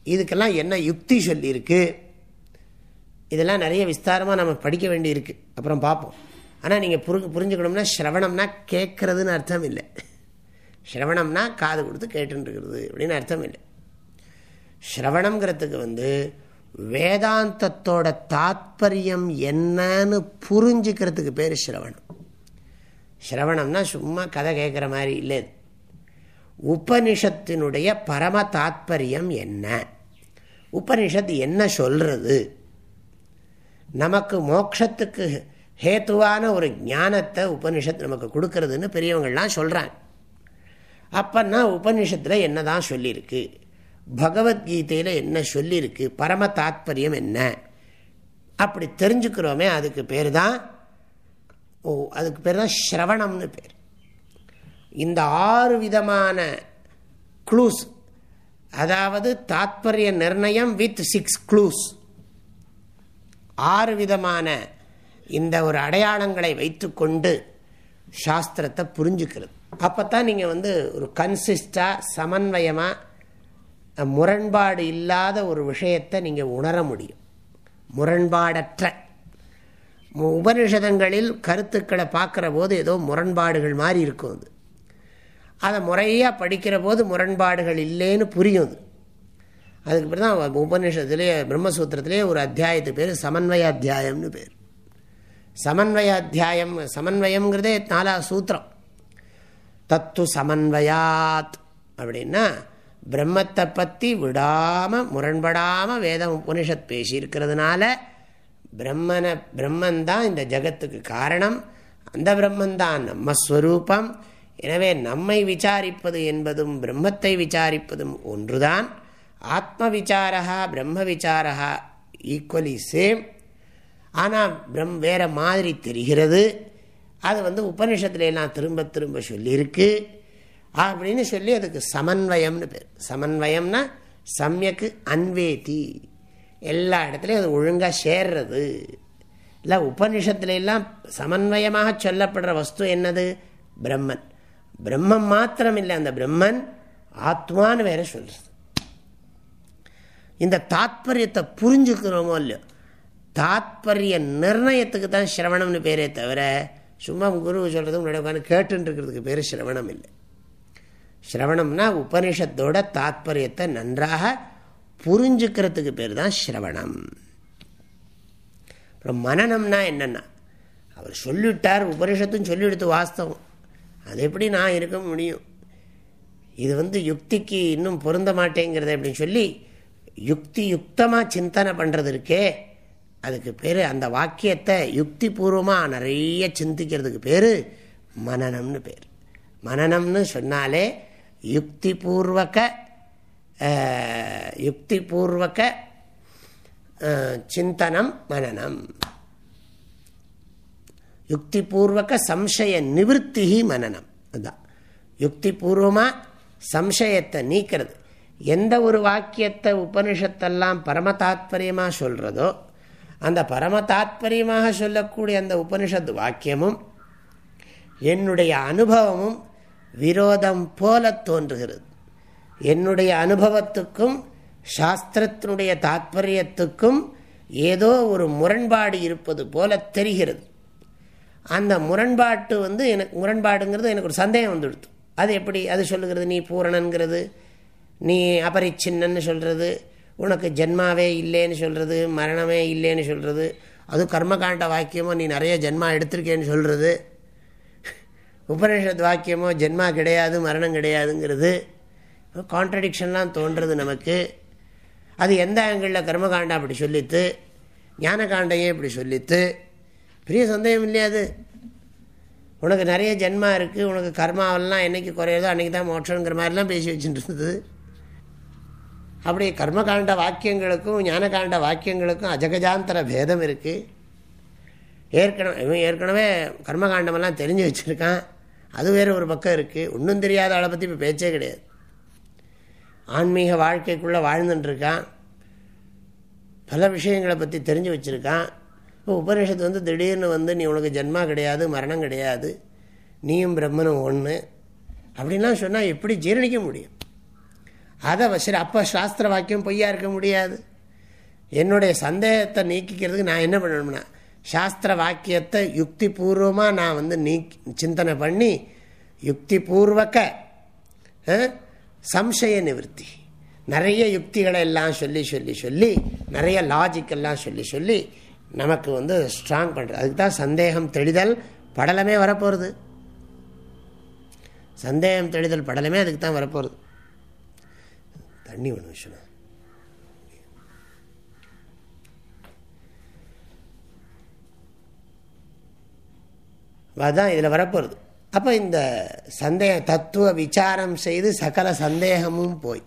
இதுக்கெல்லாம் என்ன யுக்தி சொல்லியிருக்கு? இதெல்லாம் நிறைய விஸ்தாரமாக நம்ம படிக்க வேண்டியிருக்கு. அப்புறம் பார்ப்போம். ஆனால் நீங்கள் புரி புரிஞ்சுக்கணும்னா ஸ்ரவணம்னா கேட்குறதுன்னு அர்த்தம் இல்லை. ஸ்ரவணம்னா காது கொடுத்து கேட்டுருக்கிறது அப்படின்னு அர்த்தம் இல்லை. ஸ்ரவணங்கிறதுக்கு வந்து வேதாந்தத்தோட தாத்பரியம் என்னன்னு புரிஞ்சுக்கிறதுக்கு பேர் ஸ்ரவணம் ஸ்ரவணம்னா சும்மா கதை கேட்குற மாதிரி இல்லை. உபனிஷத்தினுடைய பரம தாத்பரியம் என்ன? உபனிஷத்து என்ன சொல்கிறது நமக்கு மோட்சத்துக்கு ஹேத்துவான ஒரு ஞானத்தை உபனிஷத் நமக்கு கொடுக்கறதுன்னு பெரியவங்கள்லாம் சொல்கிறாங்க அப்பன்னா உபனிஷத்தில் என்ன தான் சொல்லியிருக்கு பகவத்கீதையில் என்ன சொல்லியிருக்கு பரம தாத்பரியம் என்ன? அப்படி தெரிஞ்சுக்கிறோமே அதுக்கு பேர் தான் ஓ அதுக்கு பேர் தான் ஸ்ரவணம்னு பேர். இந்த ஆறு விதமான க்ளூஸ் அதாவது தாத்பரிய நிர்ணயம் வித் சிக்ஸ் க்ளூஸ் ஆறு விதமான இந்த ஒரு அடையாளங்களை வைத்துக்கொண்டு சாஸ்திரத்தை புரிஞ்சுக்கிறது. அப்போ தான் நீங்கள் வந்து ஒரு கன்சிஸ்டாக சமன்வயமாக முரண்பாடு இல்லாத ஒரு விஷயத்தை நீங்கள் உணர முடியும். முரண்பாடற்ற. உபனிஷதங்களில் கருத்துக்களை பார்க்குற போது ஏதோ முரண்பாடுகள் மாதிரி இருக்கும் அது. அதை முறையாக படிக்கிற போது முரண்பாடுகள் இல்லைன்னு புரியும் அது. அதுக்கு பிறகு தான் உபநிஷத்துலேயே பிரம்மசூத்திரத்திலே ஒரு அத்தியாயத்து பேர் சமன்வய அத்தியாயம்னு பேர். சமன்வய அத்தியாயம் சமன்வயம்ங்கிறதே நாலா சூத்திரம். தத்து சமன்வயாத் அப்படின்னா பிரம்மத்தை பற்றி விடாமல் முரண்படாமல் வேதம் உபனிஷத் பேசியிருக்கிறதுனால பிரம்மனை பிரம்மந்தான் இந்த ஜகத்துக்கு காரணம். அந்த பிரம்மந்தான் நம்ம ஸ்வரூபம். எனவே நம்மை விசாரிப்பது என்பதும் பிரம்மத்தை விசாரிப்பதும் ஒன்றுதான். ஆத்ம விசாரா பிரம்ம விசாரா ஈக்குவலி சேம் ஆனால் பிரம் வேற மாதிரி தெரிகிறது. அது வந்து உபனிஷத்துல எல்லாம் திரும்ப திரும்ப சொல்லியிருக்கு. அப்படின்னு சொல்லி அதுக்கு சமன்வயம்னு பேர். சமன்வயம்னா சமயக்கு அன்வேதி. எல்லா இடத்துலையும் அது ஒழுங்காக சேர்றது. இல்லை உபனிஷத்துல எல்லாம் சமன்வயமாக சொல்லப்படுற வஸ்து என்னது? பிரம்மன். பிரம்மம் மாத்திரம் இல்லை அந்த பிரம்மன் ஆத்மான்னு வேற சொல்றது. இந்த தாத்பரியத்தை புரிஞ்சுக்கிறோமோ இல்லையோ? தாத்பரிய நிர்ணயத்துக்கு தான் சிரவணம்னு பேரே தவிர சும்மா குரு சொல்கிறது முன்னாடி உட்காந்து பேர் சிரவணம் இல்லை. சிரவணம்னா உபனிஷத்தோட தாத்பரியத்தை நன்றாக புரிஞ்சுக்கிறதுக்கு பேர் தான் ஸ்ரவணம் அப்புறம் மனநம்னா என்னென்னா அவர் சொல்லிவிட்டார் உபனிஷத்தும் சொல்லிவிடுத்து வாஸ்தவம். அது எப்படி நான் இருக்க முடியும்? இது வந்து யுக்திக்கு இன்னும் பொருந்த மாட்டேங்கிறது அப்படின்னு சொல்லி யுக்தி யுக்தமாக சிந்தனை பண்ணுறது இருக்கே அதுக்கு பேர் அந்த வாக்கியத்தை யுக்தி பூர்வமாக நிறைய சிந்திக்கிறதுக்கு பேர் மனநம்னு பேர். மனநம்னு சொன்னாலே யுக்தி பூர்வக யுக்தி பூர்வக சிந்தனம் மனநம். யுக்தி பூர்வக சம்சய நிவர்த்தி மனநம். அதுதான். யுக்தி பூர்வமாக சம்சயத்தை நீக்கிறது. எந்த ஒரு வாக்கியத்தை உபனிஷத்தெல்லாம் பரம தாத்பரியமாக சொல்கிறதோ அந்த பரம தாத்பரியமாக சொல்லக்கூடிய அந்த உபனிஷத் வாக்கியமும் என்னுடைய அனுபவமும் விரோதம் போல தோன்றுகிறது. என்னுடைய அனுபவத்துக்கும் சாஸ்திரத்தினுடைய தாத்பரியத்துக்கும் ஏதோ ஒரு முரண்பாடு இருப்பது போல தெரிகிறது. அந்த முரண்பாட்டு வந்து எனக்கு முரண்பாடுங்கிறது எனக்கு ஒரு சந்தேகம் வந்துடுத்து அது எப்படி? அது சொல்லுகிறது நீ பூரணங்கிறது நீ அபரிச்சின்னன்னு சொல்கிறது உனக்கு ஜென்மாவே இல்லைன்னு சொல்கிறது மரணமே இல்லைன்னு சொல்கிறது அது கர்மகாண்ட வாக்கியமோ நீ நிறைய ஜென்மா எடுத்திருக்கேன்னு சொல்கிறது உபனிஷத் வாக்கியமோ ஜென்மா கிடையாது மரணம் கிடையாதுங்கிறது கான்ட்ரடிக்ஷன்லாம் தோன்றது நமக்கு. அது எந்த ஆங்கிளில் கர்மகாண்டம் அப்படி சொல்லித்து ஞானகாண்டையே இப்படி சொல்லித்து பெரிய சந்தேகம் இல்லையா அது? உனக்கு நிறைய ஜென்மா இருக்குது உனக்கு கர்மாவெல்லாம் என்றைக்கு குறையிறதோ அன்றைக்கி தான் மோட்சங்கிற மாதிரிலாம் பேசி வச்சுட்டு இருந்தது. அப்படி கர்மகாண்ட வாக்கியங்களுக்கும் ஞானகாண்ட வாக்கியங்களுக்கும் அஜகஜாந்தர பேதம் இருக்குது ஏற்கனவே இவன் ஏற்கனவே கர்மகாண்டமெல்லாம் தெரிஞ்சு வச்சுருக்கான். அது வேறு ஒரு பக்கம் இருக்குது ஒன்றும் தெரியாத ஆளை பற்றி இப்போ பேச்சே கிடையாது. ஆன்மீக வாழ்க்கைக்குள்ளே வாழ்ந்துட்டுருக்கான். பல விஷயங்களை பற்றி தெரிஞ்சு வச்சுருக்கான். இப்போ உபநிஷத்து வந்து திடீர்னு வந்து நீ உனக்கு ஜென்மா கிடையாது மரணம் கிடையாது. நீயும் பிரம்மனும் ஒன்று அப்படின்லாம் சொன்னால் எப்படி ஜீரணிக்க முடியும்? அதை சரி அப்போ சாஸ்திர வாக்கியம் பொய்யா இருக்க முடியாது. என்னுடைய சந்தேகத்தை நீக்கிக்கிறதுக்கு நான் என்ன பண்ணணும்னா சாஸ்திர வாக்கியத்தை யுக்தி பூர்வமாக நான் வந்து நீக்கி சிந்தனை பண்ணி யுக்தி பூர்வக்க சம்சய நிவர்த்தி. நிறைய யுக்திகளை எல்லாம் சொல்லி சொல்லி சொல்லி நிறைய லாஜிக்கெல்லாம் சொல்லி சொல்லி நமக்கு வந்து ஸ்ட்ராங் பண்ணுறது அதுக்கு தான் சந்தேகம் தெளிதல் படலமே வரப்போகிறது சந்தேகம் தெளிதல் படலமே அதுக்கு தான் வரப்போகிறது தண்ணி ஒன்று விஷயம் அதுதான் இதில் வரப்போகிறது அப்போ இந்த சந்தேக தத்துவ விசாரம் செய்து சகல சந்தேகமும் போய்.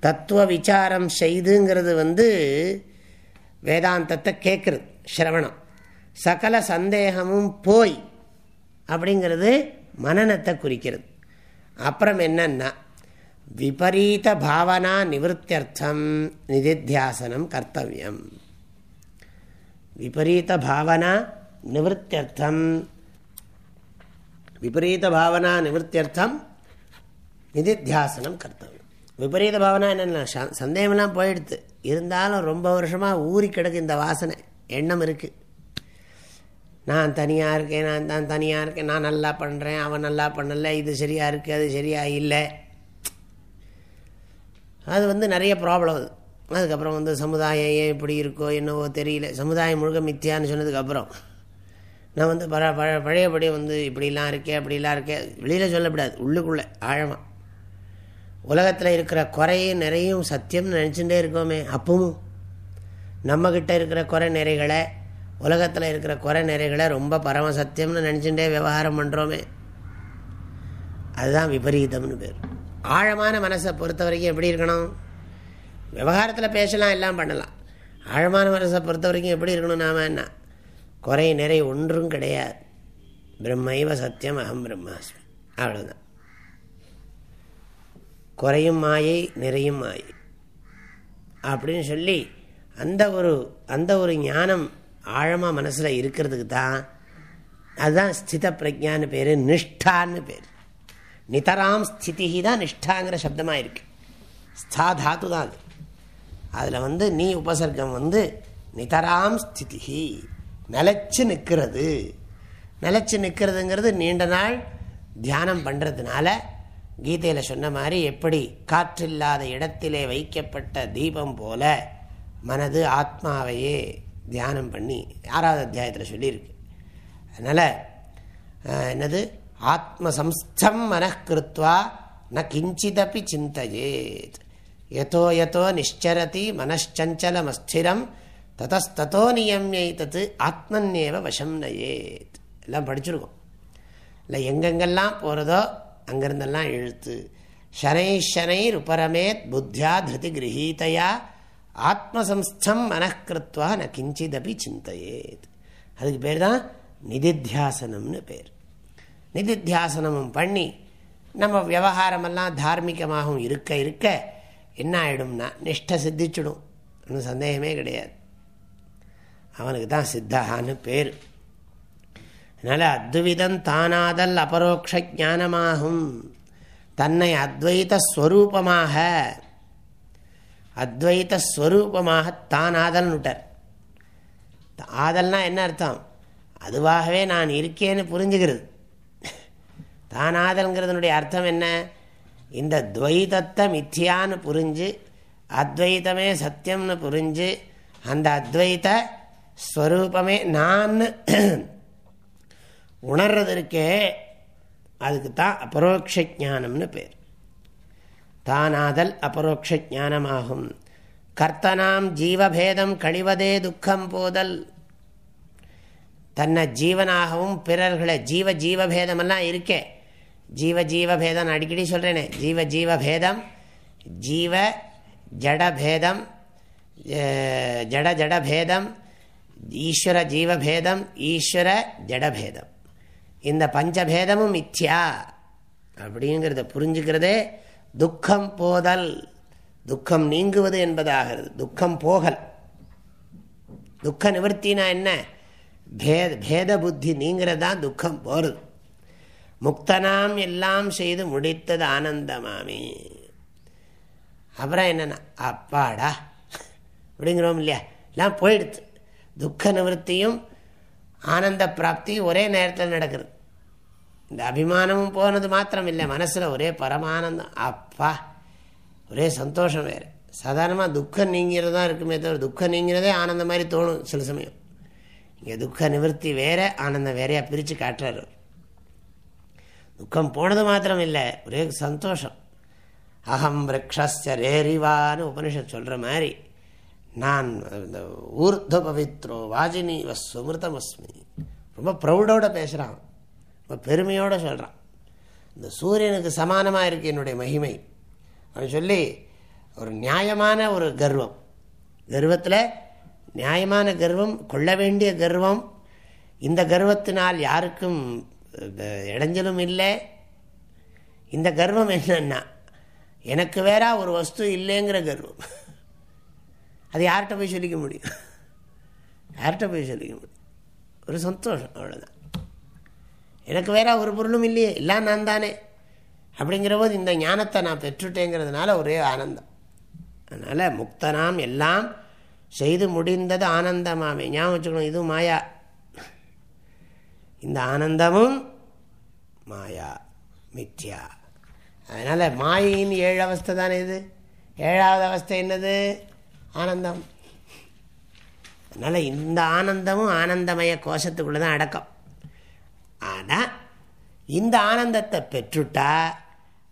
தத்துவ விசாரம் செய்துங்கிறது வந்து வேதாந்தத்தை கேட்குறது சிரவணம். சகல சந்தேகமும் போய் அப்படிங்கிறது மனநத்தை குறிக்கிறது. அப்புறம் என்னன்னா விபரீத பாவனா நிவத்தியர்த்தம் நிதித்தியாசனம் கர்த்தவியம். விபரீத பாவனா நிவத்தியர்த்தம் விபரீத பாவனா நிவத்தியர்த்தம் நிதித்தியாசனம் கர்த்தவியம். விபரீத பாவனா என்னென்ன சந்தேகம்லாம் போயிடுது இருந்தாலும் ரொம்ப வருஷமாக ஊறி கிடக்கு இந்த வாசனை. எண்ணம் இருக்குது நான் தனியாக இருக்கேன் நான் தான் தனியாக இருக்கேன் நான் நல்லா பண்ணுறேன் அவன் நல்லா பண்ணலை இது சரியாக இருக்குது அது சரியாக இல்லை. அது வந்து நிறைய ப்ராப்ளம் அது அதுக்கப்புறம் வந்து சமுதாயம் ஏன் இப்படி இருக்கோ என்னவோ தெரியல. சமுதாயம் முழுக்க மித்தியான்னு சொன்னதுக்கப்புறம் நான் வந்து பல பழ பழையபடி வந்து இப்படிலாம் இருக்கேன் அப்படிலாம் இருக்கேன் வெளியில் சொல்லக்கூடாது. உள்ளுக்குள்ளே ஆழமாக உலகத்தில் இருக்கிற குறையும் நிறையும் சத்தியம்னு நினச்சிட்டே இருக்கோமே அப்பவும். நம்மக்கிட்ட இருக்கிற குறை நிறைகளை உலகத்தில் இருக்கிற குறை நிறைகளை ரொம்ப பரம சத்தியம்னு நினச்சிட்டே விவகாரம் பண்ணுறோமே அதுதான் விபரீதம்னு பேர். ஆழமான மனசை பொறுத்த வரைக்கும் எப்படி இருக்கணும்? விவகாரத்தில் பேசலாம் எல்லாம் பண்ணலாம். ஆழமான மனசை பொறுத்த வரைக்கும் எப்படி இருக்கணும் நாம என்ன? குறை நிறை ஒன்றும் கிடையாது. பிரம்மைவ சத்தியம் அகம் பிரம்மாஸ்மி. அவ்வளோதான் குறையும் மாயை நிறையும் மாயை. அப்படின்னு சொல்லி அந்த ஒரு அந்த ஒரு ஞானம் ஆழமாக மனசில் இருக்கிறதுக்கு தான் அதுதான் ஸ்தித பிரஜான்னு பேர் நிஷ்டான்னு பேர். நிதராம் ஸ்திதி தான் நிஷ்டாங்கிற சப்தமாக இருக்கு ஸ்தா தாத்து தான் அது. அதில் வந்து நீ உபசர்க்கம் வந்து நிதராம் ஸ்திதி நிலச்சி நிற்கிறது. நிலச்சி நிற்கிறதுங்கிறது நீண்ட நாள் தியானம் பண்ணுறதுனால கீதையில் சொன்ன மாதிரி எப்படி காற்றில்லாத இடத்திலே வைக்கப்பட்ட தீபம் போல மனது ஆத்மாவையே தியானம் பண்ணி ஆறாவது அத்தியாயத்தில் சொல்லியிருக்கு. அதனால் என்னது? ஆத்மசம்ஸ்தம் மனக்கிருத்வா ந கிஞ்சிதபி சிந்தையேத். யதோ யதோ மனச்சஞ்சலம் அஸ்திரம் ததஸ்தோ நியமியை தத்து ஆத்மன்னேவ வசம் நயேத் எல்லாம் படிச்சிருக்கோம். இல்லை எங்கெங்கெல்லாம் போகிறதோ அங்கிருந்தெல்லாம் எழுத்து. ஷனை ஷனைர் உபரமேத் புத்தியா திருதி கிரகீதையா ஆத்மசம்ஸ்தம் மனக்கிருத்வா ந கிஞ்சிதபி சிந்தையேத். அதுக்கு பேர் தான் நிதித்தியாசனம்னு பேர். நிதித்தியாசனமும் பண்ணி நம்ம விவகாரமெல்லாம் தார்மீகமாகவும் இருக்க இருக்க என்ன ஆகிடும்னா நிஷ்டை சித்திச்சிடும். ஒன்றும் சந்தேகமே கிடையாது. அவனுக்கு தான் சித்தகான்னு பேர். அதனால் அத்விதம் தானாதல் அபரோக்ஷ ஞானமாகும். தன்னை அத்வைத ஸ்வரூபமாக அத்வைத ஸ்வரூபமாக தான் ஆதல்னுட்டார் ஆதல்னா என்ன அர்த்தம்? அதுவாகவே நான் இருக்கேன்னு புரிஞ்சுக்கிறது. தானாதல்ங்கிறதுனுடைய அர்த்தம் என்ன? இந்த துவைதத்தை மித்தியான்னு புரிஞ்சு அத்வைத்தமே சத்தியம்னு புரிஞ்சு அந்த அத்வைத ஸ்வரூபமே நான் உணர்றது இருக்கே அதுக்கு தான் அபரோக்ஷ ஜானம்னு பேர். தானாதல் அபரோக்ஷ ஜானமாகும் கர்த்தனாம் ஜீவபேதம் கழிவதே துக்கம் போதல். தன்னை ஜீவனாகவும் பிறர்களை ஜீவ ஜீவபேதமெல்லாம் இருக்கே. ஜீவ ஜீவபேதம் அடிக்கடி சொல்கிறேனே ஜீவ ஜீவபேதம் ஜீவ ஜடபேதம் ஜட ஜடபேதம் ஈஸ்வர ஜீவபேதம் ஈஸ்வர ஜடபேதம் இந்த பஞ்சபேதமும் மித்யா அப்படிங்கிறத புரிஞ்சுக்கிறதே துக்கம் போதல். துக்கம் நீங்குவது என்பதாகிறது. துக்கம் போகல். துக்க நிவர்த்தினா என்ன? பேத பேத புத்தி நீங்கிறது தான் துக்கம் போகிறது முக்தனாம் எல்லாம் செய்து முடித்தது ஆனந்தமாமே. அப்புறம் என்னென்னா அப்பாடா அப்படிங்கிறோம் இல்லையா? எல்லாம் போயிடுது. துக்க நிவர்த்தியும் ஆனந்த பிராப்தியும் ஒரே நேரத்தில் நடக்கிறது இந்த அபிமானமும் போனது மாத்திரம் இல்லை மனசில் ஒரே பரமானந்தம். அப்பா ஒரே சந்தோஷம் வேறு. சாதாரணமாக துக்கம் நீங்கிறது தான் இருக்குமே தவிர துக்கம் நீங்கிறதே ஆனந்தம் மாதிரி தோணும் சில சமயம். இங்கே துக்க நிவர்த்தி வேற ஆனந்தம் வேறையாக பிரித்து காட்டுறாரு. துக்கம் போனது மாத்திரம் இல்லை ஒரே சந்தோஷம் அகம் விரக்ஷஸ்ய ரேரிவான்னு உபனிஷத் சொல்கிற மாதிரி நான் இந்த ஊர்த பவித்ரோ வாஜினி சுமிருதம் அஸ்மி ரொம்ப ப்ரௌடோட பேசுகிறான் ரொம்ப பெருமையோடு சொல்கிறான் இந்த சூரியனுக்கு சமானமாக இருக்குது என்னுடைய மகிமை. அப்படின்னு சொல்லி ஒரு நியாயமான ஒரு கர்வம். கர்வத்தில் நியாயமான கர்வம் கொள்ள வேண்டிய கர்வம் இந்த கர்வத்தினால் யாருக்கும் இடைஞ்சலும் இல்லை. இந்த கர்வம் என்னன்னா எனக்கு வேற ஒரு வஸ்து இல்லைங்கிற கர்வம். அது யார்கிட்ட போய் சொல்லிக்க முடியும்? யார்கிட்ட போய் சொல்லிக்க முடியும்? ஒரு சந்தோஷம் அவ்வளோதான் எனக்கு வேற ஒரு பொருளும் இல்லையே எல்லாம் நான் தானே. அப்படிங்கிற போது இந்த ஞானத்தை நான் பெற்றுட்டேங்கிறதுனால ஒரே ஆனந்தம். அதனால் முக்தனாம் எல்லாம் செய்து முடிந்தது ஆனந்தமாமே. ஞாபகம் வச்சுக்கணும் இதுவும் மாயா. இந்த ஆனந்தமும் மாயா மித்யா. அதனால் மாயின் ஏழு அவஸ்தை தானே இது? ஏழாவது அவஸ்தை என்னது? ஆனந்தம். அதனால் இந்த ஆனந்தமும் ஆனந்தமய கோஷத்துக்குள்ளே தான் அடக்கம். ஆனால் இந்த ஆனந்தத்தை பெற்றுட்டா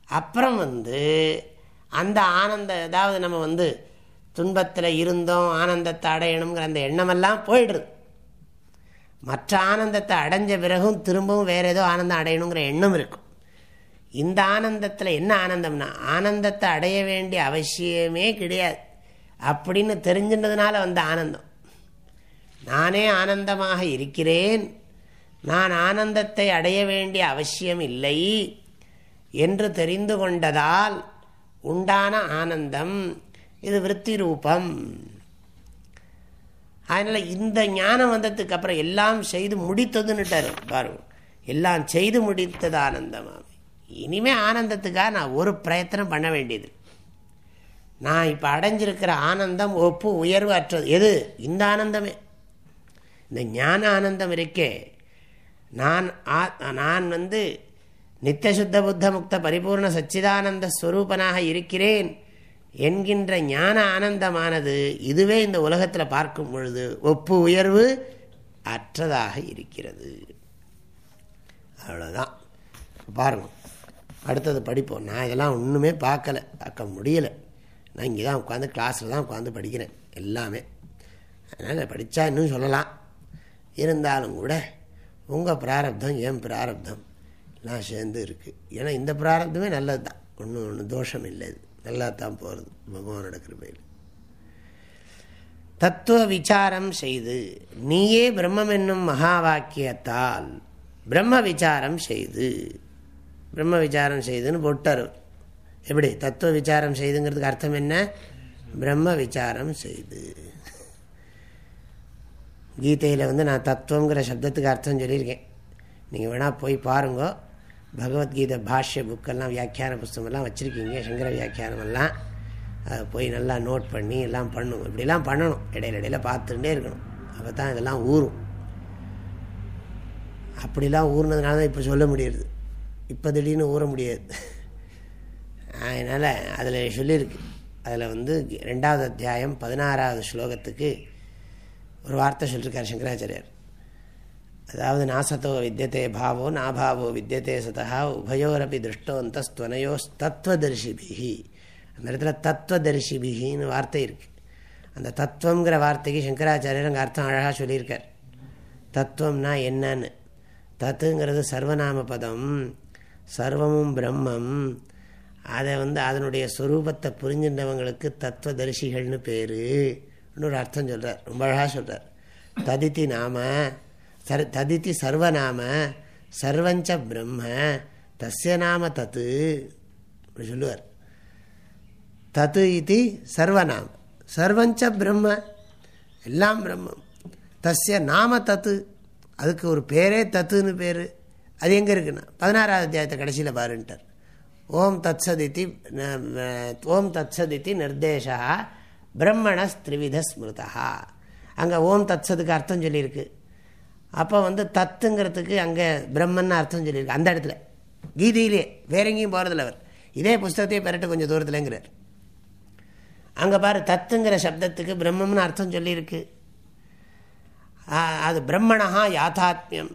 அப்புறம் வந்து அந்த ஆனந்த அதாவது நம்ம வந்து துன்பத்தில் இருந்தோம் ஆனந்தத்தை அடையணுங்கிற அந்த எண்ணமெல்லாம் போயிடுது. மற்ற ஆனந்தத்தை அடைஞ்ச பிறகும் திரும்பவும் வேறு ஏதோ ஆனந்தம் அடையணுங்கிற எண்ணம் இருக்கும். இந்த ஆனந்தத்தில் என்ன ஆனந்தம்னா ஆனந்தத்தை அடைய வேண்டிய அவசியமே கிடையாது. அப்படின்னு தெரிஞ்சின்றதுனால வந்த ஆனந்தம். நானே ஆனந்தமாக இருக்கிறேன். நான் ஆனந்தத்தை அடைய வேண்டிய அவசியம் இல்லை என்று தெரிந்து கொண்டதால் உண்டான ஆனந்தம். இது விற்பி ரூபம் அதனால் இந்த ஞானம் வந்ததுக்கு அப்புறம் எல்லாம் செய்து முடித்ததுன்னுட்டார். பாருங்க எல்லாம் செய்து முடித்தது ஆனந்தமாமே இனிமேல் ஆனந்தத்துக்காக நான் ஒரு பிரயத்தனம் பண்ண வேண்டியது. நான் இப்போ அடைஞ்சிருக்கிற ஆனந்தம் ஒப்பு உயர்வு அற்றது. எது? இந்த ஆனந்தமே. இந்த ஞான ஆனந்தம் இருக்கே. நான் நான் வந்து நித்தியசுத்த புத்த முக்த பரிபூர்ண சச்சிதானந்த ஸ்வரூபனாக இருக்கிறேன். என்கின்ற ஞான ஆனந்தமானது இதுவே இந்த உலகத்தில் பார்க்கும் பொழுது ஒப்பு உயர்வு அற்றதாக இருக்கிறது. அவ்வளோதான் பாருங்க. அடுத்தது படிப்போம். நான் இதெல்லாம் ஒன்றுமே பார்க்கல. பார்க்க முடியலை. நான் இங்கே தான் உட்காந்து கிளாஸில் தான் உட்காந்து படிக்கிறேன். எல்லாமே. அதனால் படித்தா இன்னும் சொல்லலாம். இருந்தாலும் கூட உங்கள் பிராரப்தம் என் பிராரப்தம் எல்லாம் சேர்ந்து இருக்குது ஏன்னா இந்த பிராரப்தமே நல்லது தான் ஒன்றும் ஒன்றும் தோஷம் இல்லை இது. நல்லா தான் போகிறது பகவானோட கிருபையில். தத்துவ விசாரம் செய்து நீயே பிரம்மம் என்னும் மகா வாக்கியத்தால் பிரம்ம விசாரம் செய்து பிரம்ம விசாரம் செய்துன்னு போட்டார். எப்படி? தத்துவ விசாரம் செய்துங்கிறதுக்கு அர்த்தம் என்ன? பிரம்ம விசாரம் செய்து. கீதையில் வந்து நான் தத்துவங்கிற சப்தத்துக்கு அர்த்தம் சொல்லியிருக்கேன். நீங்கள் வேணால் போய் பாருங்க. பகவத்கீதை பாஷ்ய புக்கெல்லாம் வியாக்கியான புஸ்தகமெல்லாம் வச்சுருக்கீங்க சங்கர வியாக்கியானமெல்லாம் அதை போய் நல்லா நோட் பண்ணி எல்லாம் பண்ணும். இப்படிலாம் பண்ணணும். இடையில இடையில பார்த்துட்டே இருக்கணும். அப்போ தான் இதெல்லாம் ஊறும். அப்படிலாம் ஊறினதுனால தான் இப்போ சொல்ல முடியுது இப்போ திடீர்னு ஊற முடியாது. அதனால் அதில் சொல்லியிருக்கு. அதில் வந்து ரெண்டாவது அத்தியாயம் பதினாறாவது ஸ்லோகத்துக்கு ஒரு வார்த்தை சொல்லியிருக்கார் சங்கராச்சாரியார். அதாவது நாசத்தோ வித்தியதே பாவோ நாபாவோ வித்தியதே சதா உபயோரப்பி திருஷ்டோந்தஸ்துவனயோஸ்தத்வதர்ஷிபிகி அந்த இடத்துல தத்துவதர்ஷிபிகின்னு வார்த்தை இருக்குது அந்த தத்துவங்கிற வார்த்தைக்கு சங்கராச்சாரியர் அங்கே அர்த்தம் அழகாக சொல்லியிருக்கார். தத்துவம்னா என்னன்னு. தத்துங்கிறது சர்வநாம பதம் சர்வமும் பிரம்மம். அதை வந்து அதனுடைய ஸ்வரூபத்தை புரிஞ்சின்றவங்களுக்கு தத்துவதரிசிகள்னு பேர். ஒரு அர்த்தம் சொல்கிறார் ரொம்ப அழகாக சொல்கிறார் ததித்தி நாம சர் ததித்தி சர்வநாம சர்வஞ்ச பிரம்ம தஸ்ய நாம தத்து அப்படி சொல்லுவார். தத்து இது சர்வநாம. சர்வஞ்ச பிரம்ம எல்லாம் பிரம்மம். தஸ்ய நாம தத்து அதுக்கு ஒரு பேரே தத்துன்னு பேர். அது எங்கே இருக்குன்னா பதினாறாவது அத்தியாயத்தை கடைசியில் பாருன்ட்டார். ஓம் தத்சதித்தி ஓம் தத்சதித்தி நிர்தேஷா பிரம்மணஸ் திரிவித ஸ்மிருதா அங்கே ஓம் தத்சதுக்கு அர்த்தம் சொல்லியிருக்கு. அப்போ வந்து தத்துங்கிறதுக்கு அங்கே பிரம்மன் அர்த்தம் சொல்லியிருக்கு. அந்த இடத்துல. கீதையிலே. வேற எங்கேயும் போகிறதில்ல அவர். இதே புஸ்தகத்தையே பெறட்டு கொஞ்சம் தூரத்துலங்கிறார். அங்கே பாரு தத்துங்கிற சப்தத்துக்கு பிரம்மம்னு அர்த்தம் சொல்லியிருக்கு. அது பிரம்மணஹா யாத்தாத்மியம்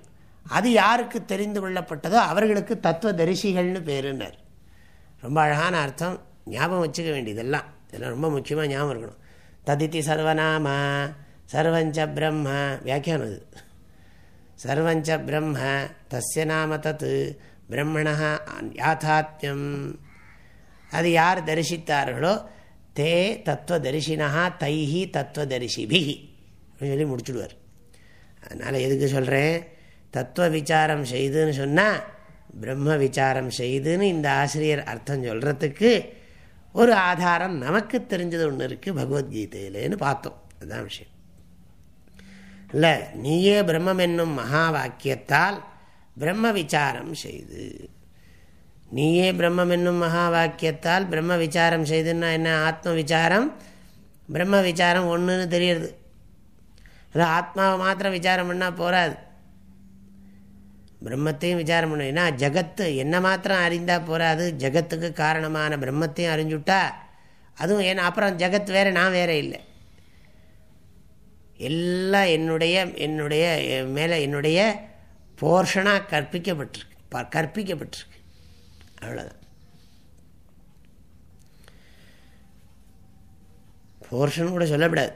அது யாருக்கு தெரிந்து கொள்ளப்பட்டதோ அவர்களுக்கு தத்துவ தரிசிகள்னு பேருன்னார் ரொம்ப அழகான அர்த்தம். ஞாபகம் வச்சுக்க வேண்டியதெல்லாம். இதெல்லாம் ரொம்ப முக்கியமாக ஞாபகம் இருக்கணும். ததித்தி சர்வநாம சர்வஞ்ச பிரம்ம வியாக்கியானம் இது. சர்வஞ்ச பிரம்ம தஸ்ய நாம தத்து பிரம்மணா யாத்தாத்மியம் அது யார் தரிசித்தார்களோ தே தத்துவதரிசினா தைஹி தத்துவதரிசிபிஹி அப்படின்னு சொல்லி முடிச்சுடுவார். அதனால் எதுக்கு சொல்கிறேன் தத்துவ விசாரம் செய்துன்னு சொன்னால் பிரம்ம விசாரம் செய்துன்னு இந்த ஆசிரியர் அர்த்தம் சொல்கிறதுக்கு ஒரு ஆதாரம் நமக்கு தெரிஞ்சது ஒன்று இருக்குது பகவத்கீதையிலேன்னு பார்த்தோம். அதுதான் விஷயம். இல்லை நீயே பிரம்மம் என்னும் மகா வாக்கியத்தால் பிரம்ம விசாரம் செய்து. நீயே பிரம்மம் என்னும் மகா வாக்கியத்தால் பிரம்ம விசாரம் செய்துன்னா என்ன? ஆத்ம விசாரம் பிரம்ம விசாரம் ஒன்றுன்னு தெரியுது அதான் ஆத்மாவை மாத்திரம் விசாரம் பண்ணால் போகாது பிரம்மத்தையும் விசாரம் பண்ணணும் ஏன்னா ஜகத்து என்ன மாத்திரம் அறிந்தால் போகாது ஜகத்துக்கு காரணமான பிரம்மத்தையும் அறிஞ்சுட்டா அதுவும் ஏன்னா அப்புறம் ஜகத் வேறு நான் வேறு இல்லை. எல்லாம் என்னுடைய என்னுடைய மேலே என்னுடைய போர்ஷனாக கற்பிக்கப்பட்டிருக்கு. கற்பிக்கப்பட்டிருக்கு. அவ்வளோதான் போர்ஷன் கூட சொல்லப்படாது.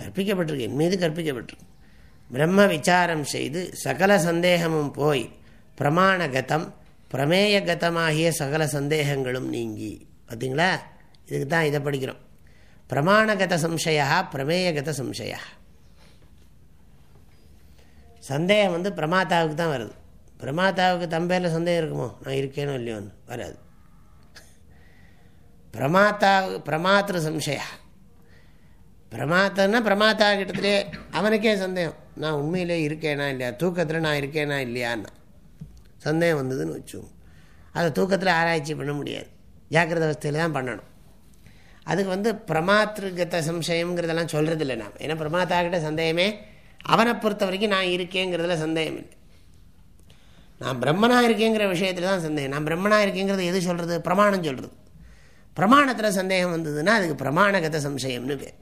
கற்பிக்கப்பட்டிருக்கு. என் மீது கற்பிக்கப்பட்டிருக்கு. பிரம்ம விசாரம் செய்து சகல சந்தேகமும் போய் பிரமாணகதம் பிரமேயகதமாகிய சகல சந்தேகங்களும் நீங்கி. பார்த்தீங்களா இதுக்கு தான் இதை படிக்கிறோம். பிரமாணகத சம்சயா பிரமேயகத சம்சயா. சந்தேகம் வந்து பிரமாதாவுக்கு தான் வருது. பிரமாதாவுக்கு தம்பேரில் சந்தேகம் இருக்குமோ? நான் இருக்கேனோ இல்லையோன்னு வராது. பிரமாத்தாவுக்கு பிரமாத்திரு சம்சயா. பிரமாத்தன்னா பிரமாத்தா கிட்டத்திலே அவனுக்கே சந்தேகம். நான் உண்மையிலே இருக்கேனா இல்லையா? தூக்கத்தில் நான் இருக்கேனா இல்லையான்னா சந்தேகம் வந்ததுன்னு வச்சோம் அதை தூக்கத்தில் ஆராய்ச்சி பண்ண முடியாது. ஜாக்கிரத அவஸ்தையில் தான் பண்ணணும். அதுக்கு வந்து பிரமாத்திருகத்த சம்சயம்ங்கிறதெல்லாம் சொல்கிறது இல்லை நாம். ஏன்னா பிரமாத்தா கிட்ட சந்தேகமே அவனை பொறுத்த வரைக்கும் நான் இருக்கேங்கிறதுல சந்தேகம் இல்லை. நான் பிரம்மனாக இருக்கேங்கிற விஷயத்தில் தான் சந்தேகம். நான் பிரம்மனாக இருக்கேங்கிறது எது சொல்கிறது பிரமாணம் சொல்கிறது பிரமாணத்தில் சந்தேகம் வந்ததுன்னா அதுக்கு பிரமாணகத சம்சயம்னு பேர்.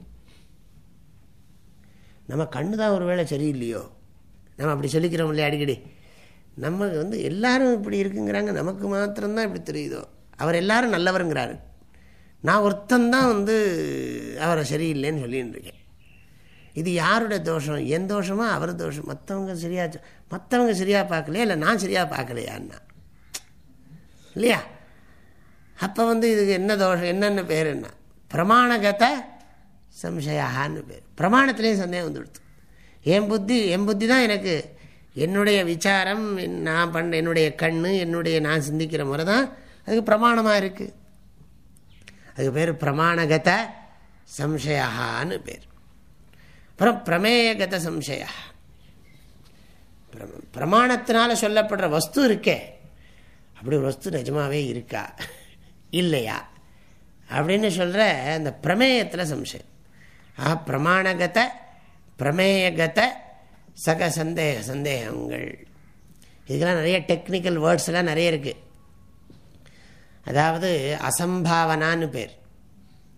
நம்ம கண்ணு தான் ஒரு வேளை சரியில்லையோ? நம்ம அப்படி சொல்லிக்கிறோம் இல்லையா அடிக்கடி? நம்ம வந்து எல்லாரும் இப்படி இருக்குங்கிறாங்க. நமக்கு மாத்திரம்தான் இப்படி தெரியுதோ? அவர் எல்லாரும் நல்லவருங்கிறாரு. நான் ஒருத்தந்தான் வந்து அவரை சரியில்லைன்னு சொல்லின்னு இருக்கேன். இது யாருடைய தோஷம்? என் தோஷமா? அவர் தோஷம். மற்றவங்க சரியா மற்றவங்க சரியாக பார்க்கலையா? இல்லை நான் சரியாக பார்க்கலையான்னா? இல்லையா? அப்போ வந்து இதுக்கு என்ன தோஷம்? என்னென்ன பேர் என்ன? பிரமாணகத சம்சயான்னு பேர். பிரமாணத்திலேயும் சந்தேகம் வந்துடுத்து என் புத்தி என் புத்தி தான் எனக்கு என்னுடைய விசாரம் நான் பண்ண என்னுடைய கண் என்னுடைய நான் சிந்திக்கிற முறை தான் அதுக்கு பிரமாணமாக இருக்குது அதுக்கு பேர் பிரமாணகத சம்சயான்னு பேர். அப்புறம் பிரமேயகத சம்சய. பிரமாணத்தினால சொல்லப்படுற வஸ்து இருக்கே. அப்படி ஒரு வஸ்து நிஜமாவே இருக்கா? இல்லையா? அப்படின்னு சொல்கிற அந்த பிரமேயத்தில் சம்சயம். ஆ பிரமாணகத பிரமேயகத சக சந்தேக சந்தேகங்கள். இதுக்கெல்லாம் நிறைய டெக்னிக்கல் வேர்ட்ஸ்லாம் நிறைய இருக்குது அதாவது அசம்பாவனான்னு பேர்.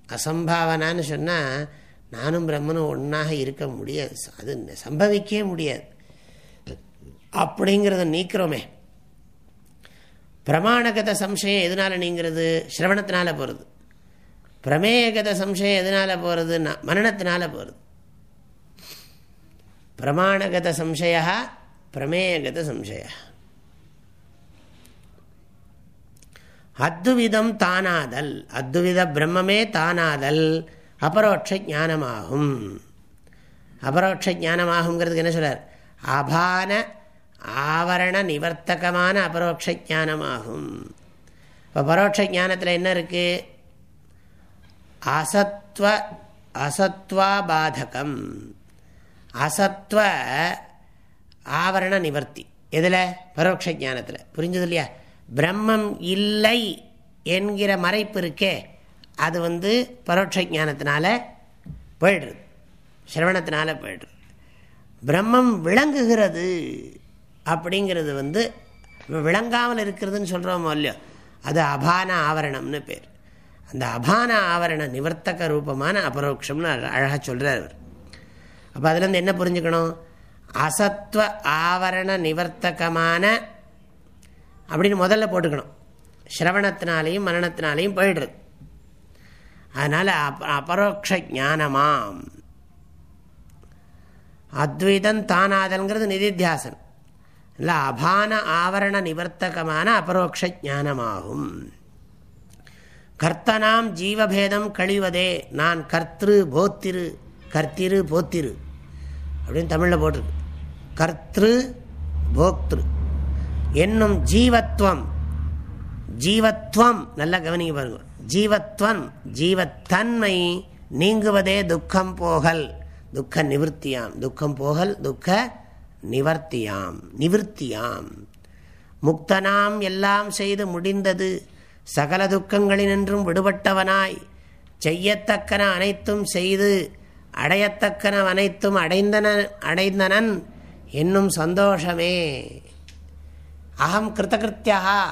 அசம்பாவனான்னு சொன்னால் நானும் பிரம்மனும் ஒன்றாக இருக்க முடியாது. அது சம்பவிக்கவே முடியாது. அப்படிங்கிறத நீக்கிறோமே. பிரமாணகத சம்சயம் எதனால நீங்கிறது? சிரவணத்தினால போகிறது பிரமேயகத சம்சயம் எதனால போகிறது மரணத்தினால போகிறது பிரமாணகத சம்சய பிரமேயகத சம்சய அத்துவிதம் தானாதல். அத்துவித பிரம்மமே தானாதல். அபரோட்ச ஞானமாகும் அபரோட்ச ஞானமாகுங்கிறதுக்கு என்ன சொல்றார்? அபான ஆவரண நிவர்த்தகமான அபரோக்ஷ ஞானமாகும் இப்போ பரோட்ச ஞானத்தில் என்ன இருக்கு? அசத்வ அசத்வாபாதகம். அசத்வ ஆவரண நிவர்த்தி. எதில்? பரோட்ச ஞானத்தில் புரிஞ்சது இல்லையா? பிரம்மம் இல்லை என்கிற மறைப்பு இருக்கே. அது வந்து பரோட்ச ஜானத்தினால போயிடுறது. சிரவணத்தினால போயிடுறது. பிரம்மம் விளங்குகிறது அப்படிங்கிறது வந்து விளங்காமல் இருக்கிறதுன்னு சொல்கிறோமோ இல்லையோ அது அபான ஆவரணம்னு பேர். அந்த அபான ஆவரண நிவர்த்தக ரூபமான அபரோக்ஷம்னு அழகாக சொல்கிறார் அவர். அப்போ அதுலேருந்து என்ன புரிஞ்சுக்கணும்? அசத்துவ ஆவரண நிவர்த்தகமான அப்படின்னு முதல்ல போட்டுக்கணும். ஸ்ரவணத்தினாலையும் மரணத்தினாலையும் போயிடுறது. அதனால் அப் அபரோக்ஷ ஞானமாம் அத்வைதம் தானாதல்ங்கிறது நிதித்தியாசன். இல்லை அபான ஆவரண நிவர்த்தகமான அபரோக்ஷ ஞானமாகும் கர்த்தனாம் ஜீவபேதம் கழிவதே நான் கர்த்திரு போத்திரு கர்த்திரு போத்திரு அப்படின்னு தமிழில் போட்டிருக்கு. கர்த்திரு போக்திரு. என்னும் ஜீவத்வம் ஜீவத்வம் நல்லா கவனிக்க பாருங்கள் ஜீவத்வம் ஜீவத்தன்மை நீங்குவதே துக்கம் போகல். துக்க நிவர்த்தியாம். துக்கம் போகல் துக்க நிவர்த்தியாம். நிவர்த்தியாம். முக்தனாம் எல்லாம் செய்து முடிந்தது. சகல துக்கங்களினின்றும் விடுபட்டவனாய். செய்யத்தக்கன அனைத்தும் செய்து அடையத்தக்கன அனைத்தும் அடைந்தன அடைந்தனன் என்னும் சந்தோஷமே. அகம் கிருத்தகிருத்தியா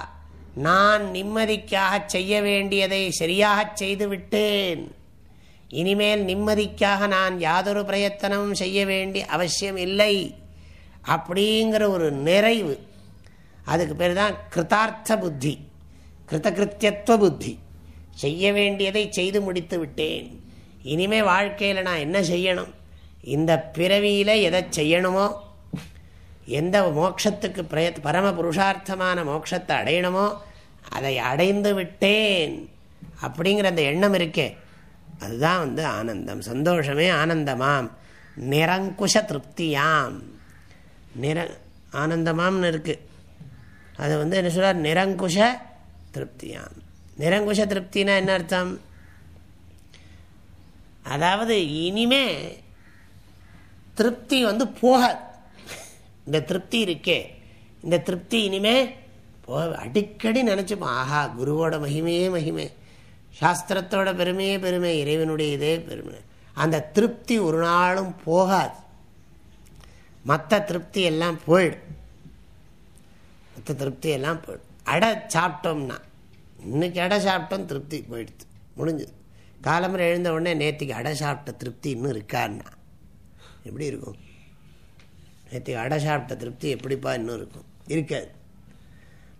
நான் நிம்மதிக்காக செய்ய வேண்டியதை சரியாக செய்து விட்டேன் இனிமேல் நிம்மதிக்காக நான் யாதொரு பிரயத்தனமும் செய்ய வேண்டிய அவசியம் இல்லை. அப்படிங்கிற ஒரு நிறைவு. அதுக்கு பேர் தான் கிருத்தார்த்த புத்தி. கிருத்தகிருத்தியத்துவ புத்தி. செய்ய வேண்டியதை செய்து முடித்து விட்டேன். இனிமே வாழ்க்கையில் நான் என்ன செய்யணும்? இந்த பிறவியில் எதை செய்யணுமோ? எந்த மோட்சத்துக்கு பிரய பரம புருஷார்த்தமான மோட்சத்தை அடையணுமோ? அதை அடைந்து விட்டேன் அப்படிங்கிற அந்த எண்ணம் இருக்கே. அதுதான் வந்து ஆனந்தம். சந்தோஷமே ஆனந்தமாம். நிரங்குஷ திருப்தியாம். நிர ஆனந்தமாம்னு இருக்கு. அது வந்து என்ன சொல்றார்? நிரங்குஷ திருப்தியாம். நிரங்குஷ திருப்தினா என்ன அர்த்தம்? அதாவது இனிமே திருப்தி வந்து போகாது. இந்த திருப்தி இருக்கே. இந்த திருப்தி இனிமே போ அடிக்கடி நினச்சிப்போம் ஆஹா குருவோட மகிமையே மகிமை. சாஸ்திரத்தோட பெருமையே பெருமை இறைவனுடைய இதே பெருமை. அந்த திருப்தி ஒரு நாளும் போகாது. மற்ற திருப்தி எல்லாம் போயிடும். மற்ற திருப்தி எல்லாம் போயிடும். அடை சாப்பிட்டோம்னா இன்னைக்கு அடை சாப்பிட்டோம் திருப்தி போயிடுது. முடிஞ்சுது. காலம்பரை எழுந்த உடனே நேற்றுக்கு அடை சாப்பிட்ட திருப்தி இன்னும் இருக்கான்னா? எப்படி இருக்கும்? நேற்றுக்கு அடை சாப்பிட்ட திருப்தி எப்படிப்பா இன்னும் இருக்கும்? இருக்காது.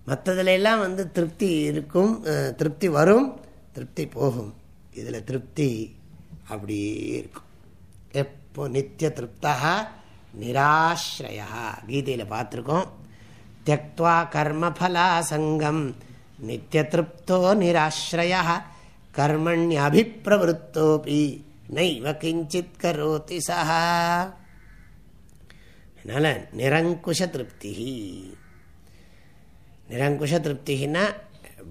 மற்றதுல எல்லாம் வந்து திருப்தி இருக்கும் திருப்தி வரும் திருப்தி போகும். இதில் திருப்தி அப்படியே இருக்கும். எப்போ நித்திய திருப்தா நிராஸ்ரயா கீதையில் பார்த்துருக்கோம். தியக்துவா கர்மஃபலாசங்கம் நித்திய திருப்தோ நிராஸ்ரயா கர்மண்யபிப்பிரவருத்தோபி நைவ கிஞ்சித் கரோதி சஹா. அதனால் நிரங்குஷ திருப்தி. நிரங்குஷ திருப்தினா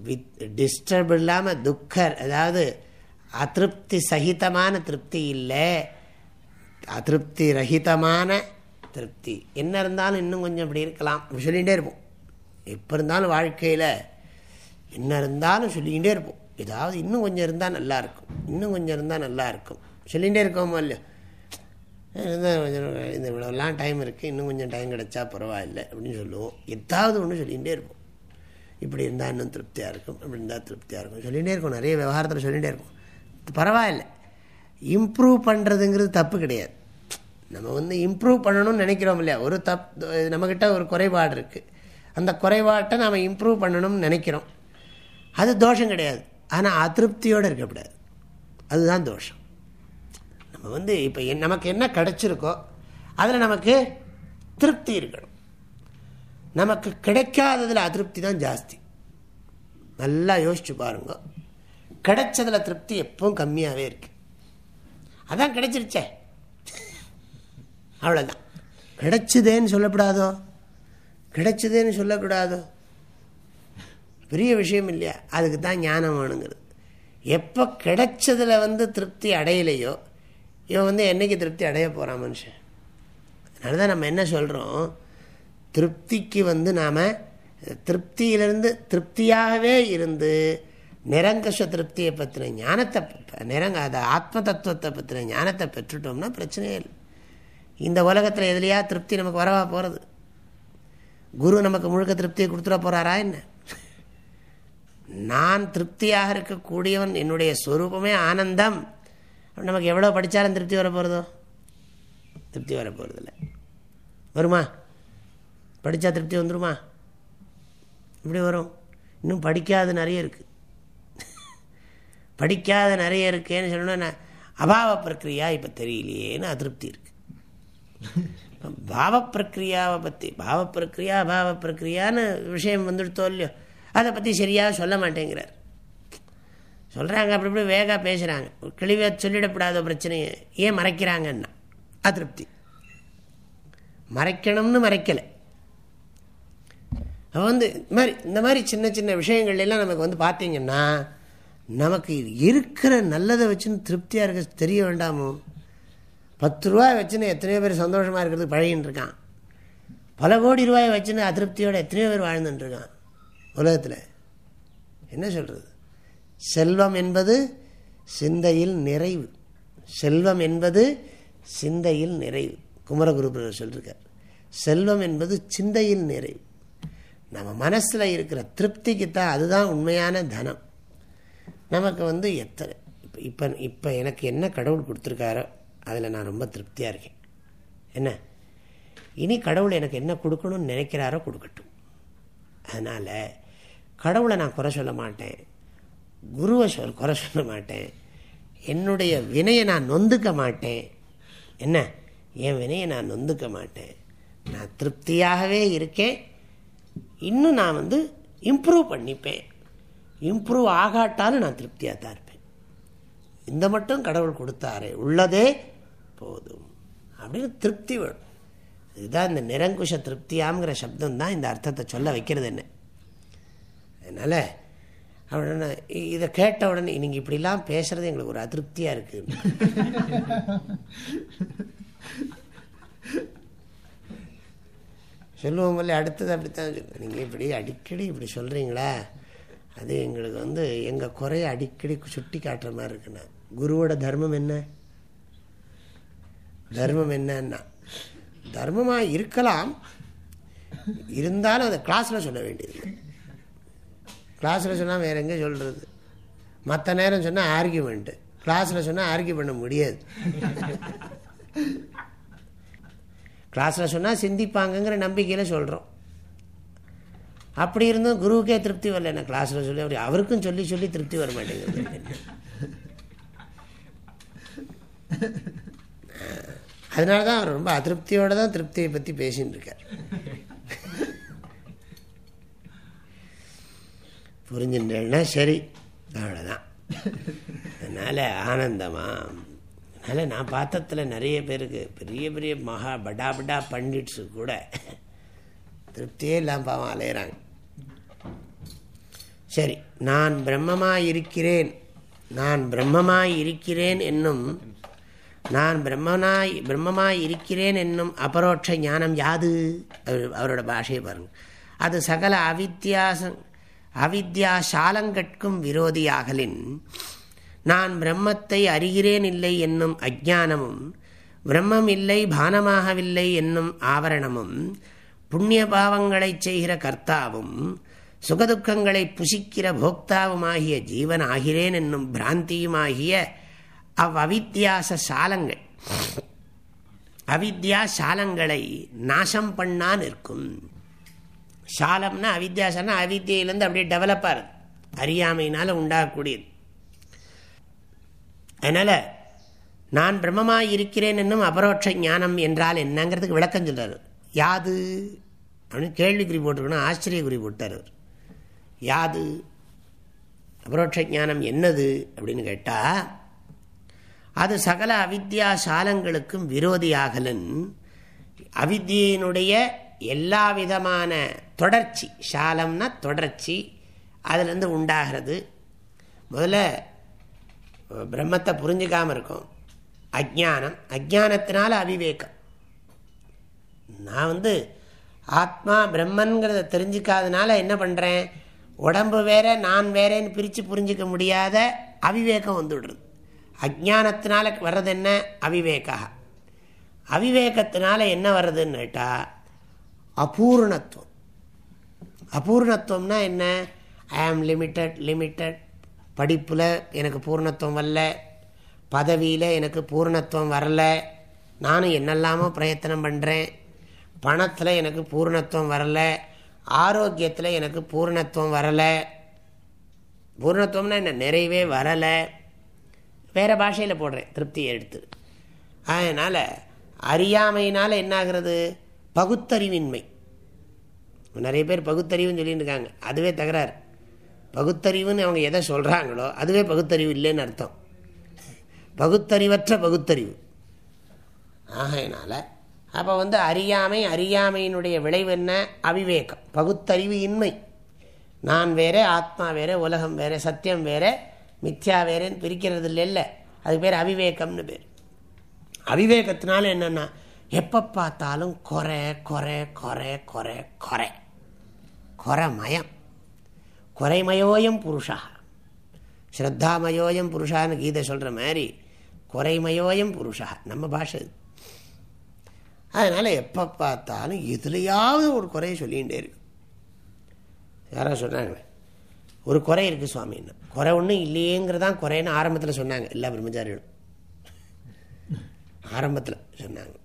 வித் டிஸ்டர்ப் இல்லாமல் துக்கர் அதாவது அதிருப்தி சகிதமான திருப்தி இல்லை அதிருப்தி ரஹிதமான திருப்தி. என்ன இருந்தாலும் இன்னும் கொஞ்சம் இப்படி இருக்கலாம். அப்படி சொல்லிகிட்டே இருப்போம். எப்போ இருந்தாலும் வாழ்க்கையில் என்ன இருந்தாலும் சொல்லிக்கிட்டே இருப்போம். ஏதாவது இன்னும் கொஞ்சம் இருந்தால் நல்லாயிருக்கும் இன்னும் கொஞ்சம் இருந்தால் நல்லாயிருக்கும் சொல்லிகிட்டே இருக்கோமோ இல்லையோ? இருந்தால் கொஞ்சம் இந்த இவ்வளோலாம் டைம் இருக்குது இன்னும் கொஞ்சம் டைம் கிடச்சா பரவாயில்லை அப்படின்னு சொல்லுவோம். ஏதாவது ஒன்று சொல்லிகிட்டே இருப்போம். இப்படி இருந்தால் இன்னும் திருப்தியாக இருக்கும் இப்படி இருந்தால் திருப்தியாக இருக்கும். சொல்லிகிட்டே இருக்கும் நிறைய விவகாரத்தில் சொல்லிகிட்டே இருக்கும். பரவாயில்ல. இம்ப்ரூவ் பண்ணுறதுங்கிறது தப்பு கிடையாது. நம்ம வந்து இம்ப்ரூவ் பண்ணணும்னு நினைக்கிறோம் இல்லையா? ஒரு தப் நம்மக்கிட்ட ஒரு குறைபாடு இருக்குது அந்த குறைபாட்டை நாம் இம்ப்ரூவ் பண்ணணும்னு நினைக்கிறோம். அது தோஷம் கிடையாது. ஆனால் அதிருப்தியோடு இருக்கக்கூடாது. அதுதான் தோஷம். நம்ம வந்து இப்போ என் நமக்கு என்ன கிடச்சிருக்கோ அதில் நமக்கு திருப்தி இருக்கணும். நமக்கு கிடைக்காததில் அதிருப்தி தான் ஜாஸ்தி. நல்லா யோசிச்சு பாருங்க. கிடைச்சதில் திருப்தி எப்பவும் கம்மியாகவே இருக்கு. அதான் கிடைச்சிருச்சே. அவ்வளோதான் கிடைச்சதேன்னு சொல்லக்கூடாதோ? கிடைச்சதேன்னு சொல்லக்கூடாதோ? பெரிய விஷயம் இல்லையா? அதுக்கு தான் ஞானம் வேணுங்கிறது. எப்போ கிடைச்சதில் வந்து திருப்தி அடையலையோ இவன் வந்து என்னைக்கு திருப்தி அடைய போகிறான் மனுஷன்? அதனால தான் நம்ம என்ன சொல்கிறோம் திருப்திக்கு வந்து நாம் திருப்தியிலிருந்து திருப்தியாகவே இருந்து நிரங்கஷ திருப்தியை பற்றின ஞானத்தை நிரங்க அதை ஆத்ம தத்துவத்தை பற்றின ஞானத்தை பெற்றுட்டோம்னா பிரச்சனையே இல்லை. இந்த உலகத்தில் எதுலையா திருப்தி நமக்கு வரவா போகிறது குரு நமக்கு முழுக்க திருப்தியை கொடுத்துட போகிறாரா என்ன? நான் திருப்தியாக இருக்கக்கூடியவன் என்னுடைய ஸ்வரூபமே ஆனந்தம். நமக்கு எவ்வளோ படித்தாலும் திருப்தி வர போகிறதோ திருப்தி வர போகிறதில்ல வருமா? படித்தா திருப்தி வந்துடுமா இப்படி வரும். இன்னும் படிக்காத நிறைய இருக்குது படிக்காத நிறைய இருக்கேன்னு சொன்னோன்னா அபாவ பிரக்ரியா இப்போ தெரியலையேன்னு அதிருப்தி இருக்குது பாவ பிரக்ரியாவை பற்றி பாவ பிரக்ரியா அபாவ பிரக்ரியான்னு விஷயம் வந்துடுத்தோ இல்லையோ அதை பற்றி சரியாக சொல்ல மாட்டேங்கிறார். சொல்கிறாங்க அப்படி இப்படி வேகாக பேசுகிறாங்க கிளிவை சொல்லிடப்படாத பிரச்சனையை ஏன் மறைக்கிறாங்கன்னா அதிருப்தி. மறைக்கணும்னு மறைக்கலை. அவன் வந்து இந்த மாதிரி இந்த மாதிரி சின்ன சின்ன விஷயங்கள் எல்லாம் நமக்கு வந்து பார்த்தீங்கன்னா நமக்கு இருக்கிற நல்லதை வச்சுன்னு திருப்தியாக இருக்க தெரிய வேண்டாமோ? பத்து ரூபாய் வச்சுன்னு எத்தனையோ பேர் சந்தோஷமாக இருக்கிறது பழகின்னு இருக்கான். பல கோடி ரூபாயை வச்சுன்னு அதிருப்தியோடு எத்தனையோ பேர் வாழ்ந்துட்டுருக்கான் உலகத்தில். என்ன சொல்கிறது செல்வம் என்பது சிந்தையில் நிறைவு. செல்வம் என்பது சிந்தையில் நிறைவு. குமரகுருபர் சொல்லியிருக்கார் செல்வம் என்பது சிந்தையில் நிறைவு. நம்ம மனசில் இருக்கிற திருப்திக்கு தான் அதுதான் உண்மையான தனம். நமக்கு வந்து எத்தனை இப்போ இப்போ இப்போ எனக்கு என்ன கடவுள் கொடுத்துருக்காரோ அதில் நான் ரொம்ப திருப்தியாக இருக்கேன். என்ன? இனி கடவுள் எனக்கு என்ன கொடுக்கணும்னு நினைக்கிறாரோ கொடுக்கட்டும். அதனால் கடவுளை நான் குறை சொல்ல மாட்டேன். குருவை சொல் குறை சொல்ல மாட்டேன். என்னுடைய வினையை நான் நொந்துக்க மாட்டேன். என்ன? என் வினையை நான் நொந்துக்க மாட்டேன். நான் திருப்தியாகவே இருக்கேன். இன்னும் நான் வந்து இம்ப்ரூவ் பண்ணிப்பேன். இம்ப்ரூவ் ஆகாட்டாலும் நான் திருப்தியாக தான் இருப்பேன். இந்த மட்டும் கடவுள் கொடுத்தாரே உள்ளதே போதும். அப்படின்னு திருப்தி வேணும் இதுதான் இந்த நிரங்குஷ திருப்தியாங்கிற சப்தம் தான் இந்த அர்த்தத்தை சொல்ல வைக்கிறது என்ன? அதனால் அவன இதை கேட்ட உடனே நீங்கள் இப்படிலாம் பேசுகிறது எங்களுக்கு ஒரு அதிருப்தியாக இருக்கு. சொல்லுவோம் போல அடுத்தது அப்படித்தான் சொல்லுவேன் நீங்கள் இப்படி அடிக்கடி இப்படி சொல்கிறீங்களா அது எங்களுக்கு வந்து எங்கள் குறைய அடிக்கடி சுட்டி காட்டுற மாதிரி இருக்குண்ணா குருவோட தர்மம் என்ன? தர்மம் என்னன்னா தர்மமாக இருக்கலாம். இருந்தாலும் அதை கிளாஸில் சொல்ல வேண்டியது கிளாஸில் சொன்னால் வேறு எங்கே சொல்கிறது மற்ற நேரம் சொன்னால் ஆர்கியூமெண்ட்டு கிளாஸில் சொன்னால் ஆர்கியூ பண்ண முடியாது. கிளாஸில் சொன்னால் சிந்திப்பாங்கங்கிற நம்பிக்கையில் சொல்கிறோம் அப்படி இருந்தும் குருவுக்கே திருப்தி வரல. என்ன கிளாஸில் சொல்லி அப்படி அவருக்கும் சொல்லி சொல்லி திருப்தி வர மாட்டேங்குது. அதனால தான் அவர் ரொம்ப அதிருப்தியோடு தான் திருப்தியை பற்றி பேசின்னு இருக்கார். புரிஞ்சுட்டேன்னா சரி. அவ்வளோதான் அதனால் ஆனந்தமா அதில் நான் பார்த்ததில் நிறைய பேருக்கு பெரிய பெரிய மகா படா படா பண்டிட்ஸு கூட திருப்தியே இல்லாமல் பாவம் அலையிறாங்க. சரி நான் பிரம்மமாக இருக்கிறேன். நான் பிரம்மமாய் இருக்கிறேன் என்னும் நான் பிரம்மனாய் பிரம்மமாய் இருக்கிறேன் என்னும் அபரோட்ச ஞானம் யாது? அவரோட பாஷையை பாருங்க. அது சகல அவித்தியாசம் அவித்யா சாலங்கட்கும் விரோதியாகலின் நான் பிரம்மத்தை அறிகிறேன் இல்லை என்னும் அஜானமும் பிரம்மம் இல்லை பானமாகவில்லை என்னும் ஆவரணமும் புண்ணிய பாவங்களை செய்கிற கர்த்தாவும் சுகதுக்கங்களை புசிக்கிற போக்தாவுமாகிய ஜீவன் ஆகிறேன் என்னும் பிராந்தியுமாகிய அவ்வவித்தியாச சாலங்கள். அவித்யா சாலங்களை நாசம் பண்ணா நிற்கும். சாலம்னா அவித்யாசம்னா அவித்தியிலேருந்து அப்படியே டெவலப் ஆகுது. அறியாமையினால் உண்டாகக்கூடியது. அதனால் நான் பிரம்மமாக இருக்கிறேன் என்னும் அபரோட்ச ஞானம் என்றால் என்னங்கிறதுக்கு விளக்கம் சொல்கிறார் யாது? அப்படின்னு கேள்விக்குறி போட்டுக்கணும் ஆச்சரிய குறி போட்டார் அவர். யாது? அபரோட்ச ஞானம் என்னது? அப்படின்னு கேட்டால் அது சகல அவித்யா சாலங்களுக்கும் விரோதியாகலன் அவித்தியினுடைய எல்லா விதமான தொடர்ச்சி சாலம்னா தொடர்ச்சி அதுலேருந்து உண்டாகிறது. முதல்ல பிரம்மத்தை புரிஞ்சுக்காமல் இருக்கும். அஜானம் அஜானத்தினால அவிவேகம். நான் வந்து ஆத்மா பிரம்மன்கிறத தெரிஞ்சிக்காதனால என்ன பண்ணுறேன் உடம்பு வேற நான் வேறேன்னு பிரித்து புரிஞ்சிக்க முடியாத அவிவேகம் வந்துவிடுறது அஜானத்தினால வர்றது என்ன? அவிவேகா. அவிவேகத்தினால என்ன வர்றதுன்னு கேட்டால் அபூர்ணத்துவம். அபூர்ணத்துவம்னா என்ன? ஐ ஆம் லிமிட்டட் லிமிட்டட் படிப்பில் எனக்கு பூர்ணத்துவம் வரல. பதவியில் எனக்கு பூர்ணத்துவம் வரல. நானும் என்னெல்லாமோ பிரயத்தனம் பண்ணுறேன் பணத்தில் எனக்கு பூர்ணத்துவம் வரலை. ஆரோக்கியத்தில் எனக்கு பூர்ணத்துவம் வரலை. பூர்ணத்துவம்னா என்ன? நிறைவே வரலை. வேறு பாஷையில் போடுறேன். திருப்தியை எடுத்து. அதனால் அறியாமையினால் என்னாகிறது? பகுத்தறிவின்மை. நிறைய பேர் பகுத்தறிவுன்னு சொல்லிட்டு இருக்காங்க. அதுவே தகராறு. பகுத்தறிவுன்னு அவங்க எதை சொல்கிறாங்களோ அதுவே பகுத்தறிவு இல்லைன்னு அர்த்தம். பகுத்தறிவற்ற பகுத்தறிவு. ஆகையினால் அப்போ வந்து அறியாமை அறியாமையினுடைய விளைவு என்ன? அவிவேகம். பகுத்தறிவு இன்மை நான் வேறே ஆத்மா வேறே உலகம் வேறு சத்தியம் வேறே மித்யா வேறேன்னு பிரிக்கிறது இல்லை. அது பேர் அவிவேகம்னு பேர். அவிவேகத்தினால என்னென்னா எப்போ பார்த்தாலும் குறை குறை குறை குறை. குறை மயம். குறைமயோயம் புருஷா. ஸ்ரத்தாமயோயம் புருஷான்னு கீதை சொல்கிற மாதிரி குறைமயோயம் புருஷா. நம்ம பாஷை அதனால் எப்போ பார்த்தாலும் எதுலையாவது ஒரு குறையை சொல்லிகிட்டே இருக்கு. யாரோ சொன்னாங்களே? ஒரு குறை இருக்குது சுவாமின்னு. குறை ஒன்றும் இல்லையேங்கிறதான் குறைன்னு ஆரம்பத்தில் சொன்னாங்க. எல்லா பிரம்மச்சாரிகளும். ஆரம்பத்தில் சொன்னாங்க.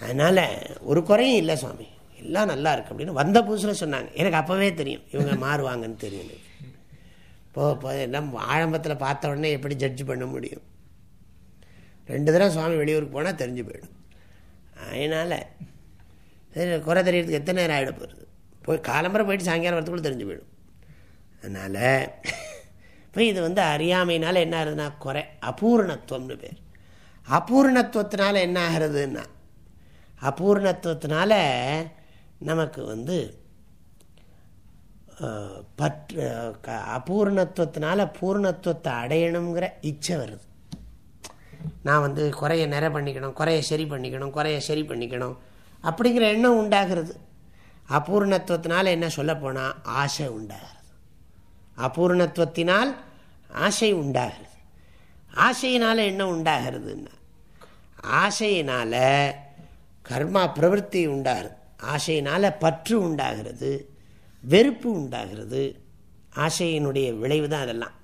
அதனால் ஒரு குறையும் இல்லை சுவாமி. எல்லாம் நல்லா இருக்கு அப்படின்னு வந்த புதுசில் சொன்னாங்க. எனக்கு அப்போவே தெரியும். இவங்க மாறுவாங்கன்னு தெரியும் இப்போ போ நம்ம ஆரம்பத்தில் பார்த்த உடனே எப்படி ஜட்ஜ் பண்ண முடியும்? ரெண்டு தடவை சுவாமி வெளியூருக்கு போனால் தெரிஞ்சு போயிடும். அதனால் சரி குறை தெரியறதுக்கு எத்தனை நேரம் ஆகிட போகிறது போய் காலம்பரம் போயிட்டு சாயங்காலம் வரத்துக்குள்ளே தெரிஞ்சு போயிடும். அதனால் இப்போ இது வந்து அறியாமையினால் என்ன ஆகுதுன்னா குறை. அபூர்ணத்துவம்னு பேர். அபூர்ணத்துவத்தினால என்ன ஆகிறதுன்னா அபூர்ணத்துவத்தினால நமக்கு வந்து பற்று அபூர்ணத்துவத்தினால பூர்ணத்துவத்தை அடையணுங்கிற இச்சை வருது. நான் வந்து குறைய நிறை பண்ணிக்கணும் குறைய சரி பண்ணிக்கணும் குறைய சரி பண்ணிக்கணும் அப்படிங்கிற எண்ணம் உண்டாகிறது. அபூர்ணத்துவத்தினால் என்ன சொல்லப்போனால் ஆசை உண்டாகிறது. அபூர்ணத்துவத்தினால் ஆசை உண்டாகிறது. ஆசையினால் என்ன உண்டாகிறதுன்னா ஆசையினால் கர்மா பிரவருத்தி உண்டாகிறது. ஆசையினால் பற்று உண்டாகிறது வெறுப்பு உண்டாகிறது. ஆசையினுடைய விளைவு தான் அதெல்லாம்.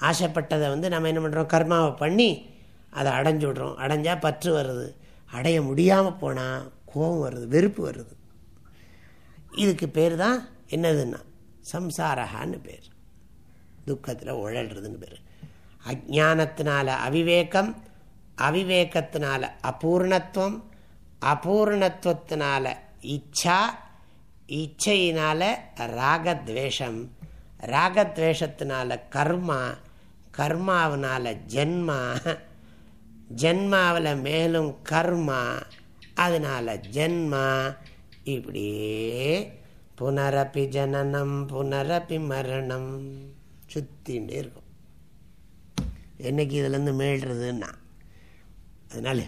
ஆசைப்பட்டதை வந்து நம்ம என்ன பண்ணுறோம் கர்மாவை பண்ணி அதை அடைஞ்சு விடுறோம் அடைஞ்சால் பற்று வருது. அடைய முடியாமல் போனால் கோபம் வருது வெறுப்பு வருது. இதுக்கு பேர் தான் என்னதுன்னா சம்சாரகான்னு பேர். துக்கத்தில் உழல்றதுன்னு பேர். அஜானத்தினால அவிவேகம் அவிவேகத்தினால அபூர்ணத்துவம் அபூர்ணத்துவத்தினால இச்சா இச்சையினால ராகத்வேஷம். ராகத்வேஷத்தினால கர்மா கர்மாவனால ஜென்மா ஜென்மாவில் மேலும் கர்மா அதனால ஜென்மா. இப்படியே புனரப்பி ஜனனம் புனரப்பி மரணம் சுத்தின்ண்டே இருக்கும். என்னைக்கு இதுலேருந்து மேல்றதுன்னா அதனால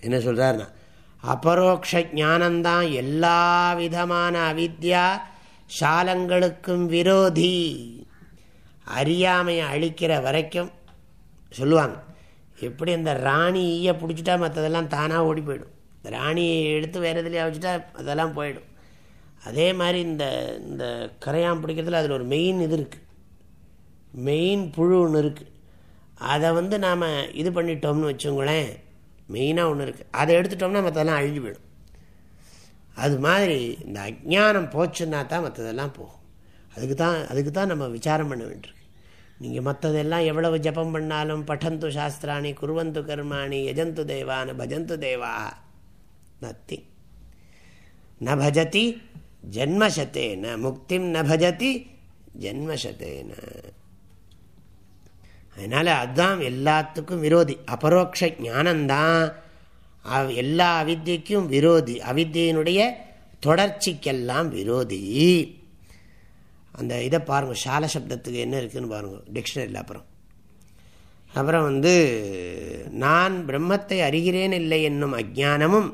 என்ன சொல்கிறாருன்னா அபரோக்ஷ ஞானந்தான் எல்லா விதமான அவித்யா சாலங்களுக்கும் விரோதி. அறியாமையை அழிக்கிற வரைக்கும் சொல்லுவாங்க. எப்படி அந்த ராணி ஈய பிடிச்சிட்டா மற்றதெல்லாம் தானாக ஓடி போயிடும். ராணியை எடுத்து வேறு எதுலையா வச்சுட்டா அதெல்லாம் போயிடும். அதே மாதிரி இந்த இந்த கரையான் பிடிக்கிறதுல அதில் ஒரு மெயின் இது இருக்குது மெயின் புழு ஒன்று இருக்குது அதை வந்து நாம் இது பண்ணிட்டோம்னு வச்சுங்களேன். மெயினாக ஒன்று இருக்குது அதை எடுத்துட்டோம்னா மற்றதெல்லாம் அழிஞ்சு போயிடும். அது மாதிரி இந்த அஜானம் போச்சுன்னா தான் மற்றதெல்லாம் போகும். அதுக்கு தான் அதுக்கு தான் நம்ம விசாரம் பண்ண வேண்டியிருக்கு. நீங்கள் மற்றதெல்லாம் எவ்வளவு ஜபம் பண்ணாலும் பட்டந்து சாஸ்திராணி குருவந்து கர்மாணி யஜந்து தேவான பஜந்து தேவா நத்தி ந பஜதி ஜென்மசத்தேன முக்திம் ந பஜதி ஜென்மசத்தேன அதனால் அதுதான் எல்லாத்துக்கும் விரோதி. அபரோக்ஷ ஞானந்தான் எல்லா அவித்தியக்கும் விரோதி. அவித்தியினுடைய தொடர்ச்சிக்கெல்லாம் விரோதி. அந்த இதை பாருங்கள் சால சப்தத்துக்கு என்ன இருக்குதுன்னு பாருங்கள் டிக்ஷனரியில் அப்புறம். அப்புறம் வந்து நான் பிரம்மத்தை அறிகிறேன் இல்லை என்னும் அஜானமும்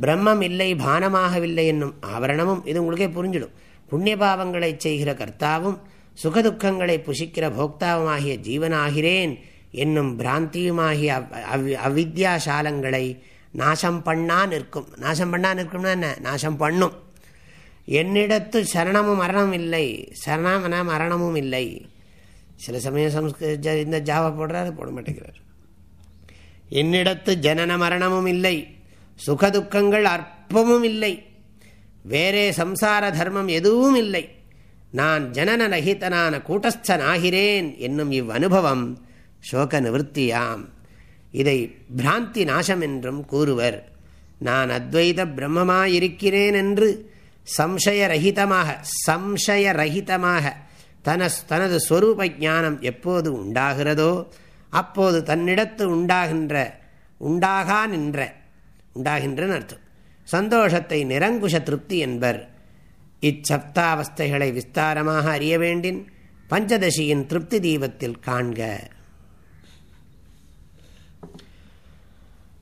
பிரம்மம் இல்லை பானமாகவில்லை என்னும் ஆவரணமும் இது உங்களுக்கே புரிஞ்சிடும். புண்ணிய பாவங்களை செய்கிற கர்த்தாவும் சுகதுக்கங்களை புஷிக்கிற போக்தாவுமாகிய ஜீவனாகிறேன் என்னும் பிராந்தியுமாகிய அவித்யாசாலங்களை நாசம் பண்ணா நிற்கும். நாசம் பண்ணா நிற்கும்னா என்ன? நாசம் பண்ணும். என்னிடத்து சரணமும் மரணமும் இல்லை. சரணமன மரணமும் இல்லை. சில சமயம் சம்ஸ்கிருத இந்த ஜாவை போடுறாரு போட மாட்டேங்கிறார். என்னிடத்து ஜனன மரணமும் இல்லை. சுகதுக்கங்கள் அற்பமும் இல்லை. வேறே சம்சார தர்மம் எதுவும் இல்லை. நான் ஜனன ரஹிதனான கூட்டஸ்தனாகிறேன் என்னும் இவ் அனுபவம் சோக நிவர்த்தியாம் இதை பிராந்தி நாசம் என்றும் கூறுவர். நான் அத்வைத பிரம்மமாயிருக்கிறேன் என்று சம்சயரகிதமாக சம்சயரகிதமாக தன தனது ஸ்வரூப ஞானம் எப்போது உண்டாகிறதோ அப்போது தன்னிடத்து உண்டாகின்ற உண்டாகா நின்ற உண்டாகின்றன்னு அர்த்தம். சந்தோஷத்தை நிரங்குஷ திருப்தி என்பர். இச்சப்தாவஸ்தைகளை விஸ்தாரமாக அறிய வேண்டின் பஞ்சதசியின் திருப்தி தீபத்தில் காண்க.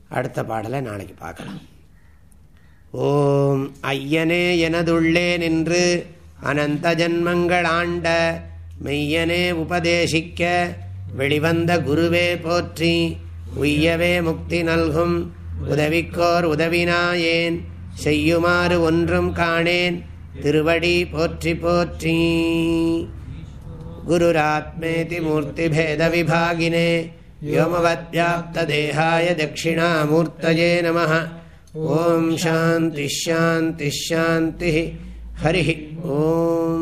அடுத்த பாடலை நாளைக்கு பார்க்கலாம். ஓம் ஐயனே எனதுள்ளே நின்று அனந்த ஜன்மங்கள் ஆண்ட மெய்யனே உபதேசிக்க வெளிவந்த குருவே போற்றி உய்யவே முக்தி நல்கும் உதவிக்கோர் உதவினாயேன் செய்யுமாறு ஒன்றும் காணேன் திருவடி போற்றி போற்றி குருராத்மேதி மூர்த்திபேதவிபாகினே व्योमवद्व्याप्तदेहाय दक्षिणामूर्तये नमः ॐ शान्तिश्शान्तिश्शान्तिः हरिः ॐ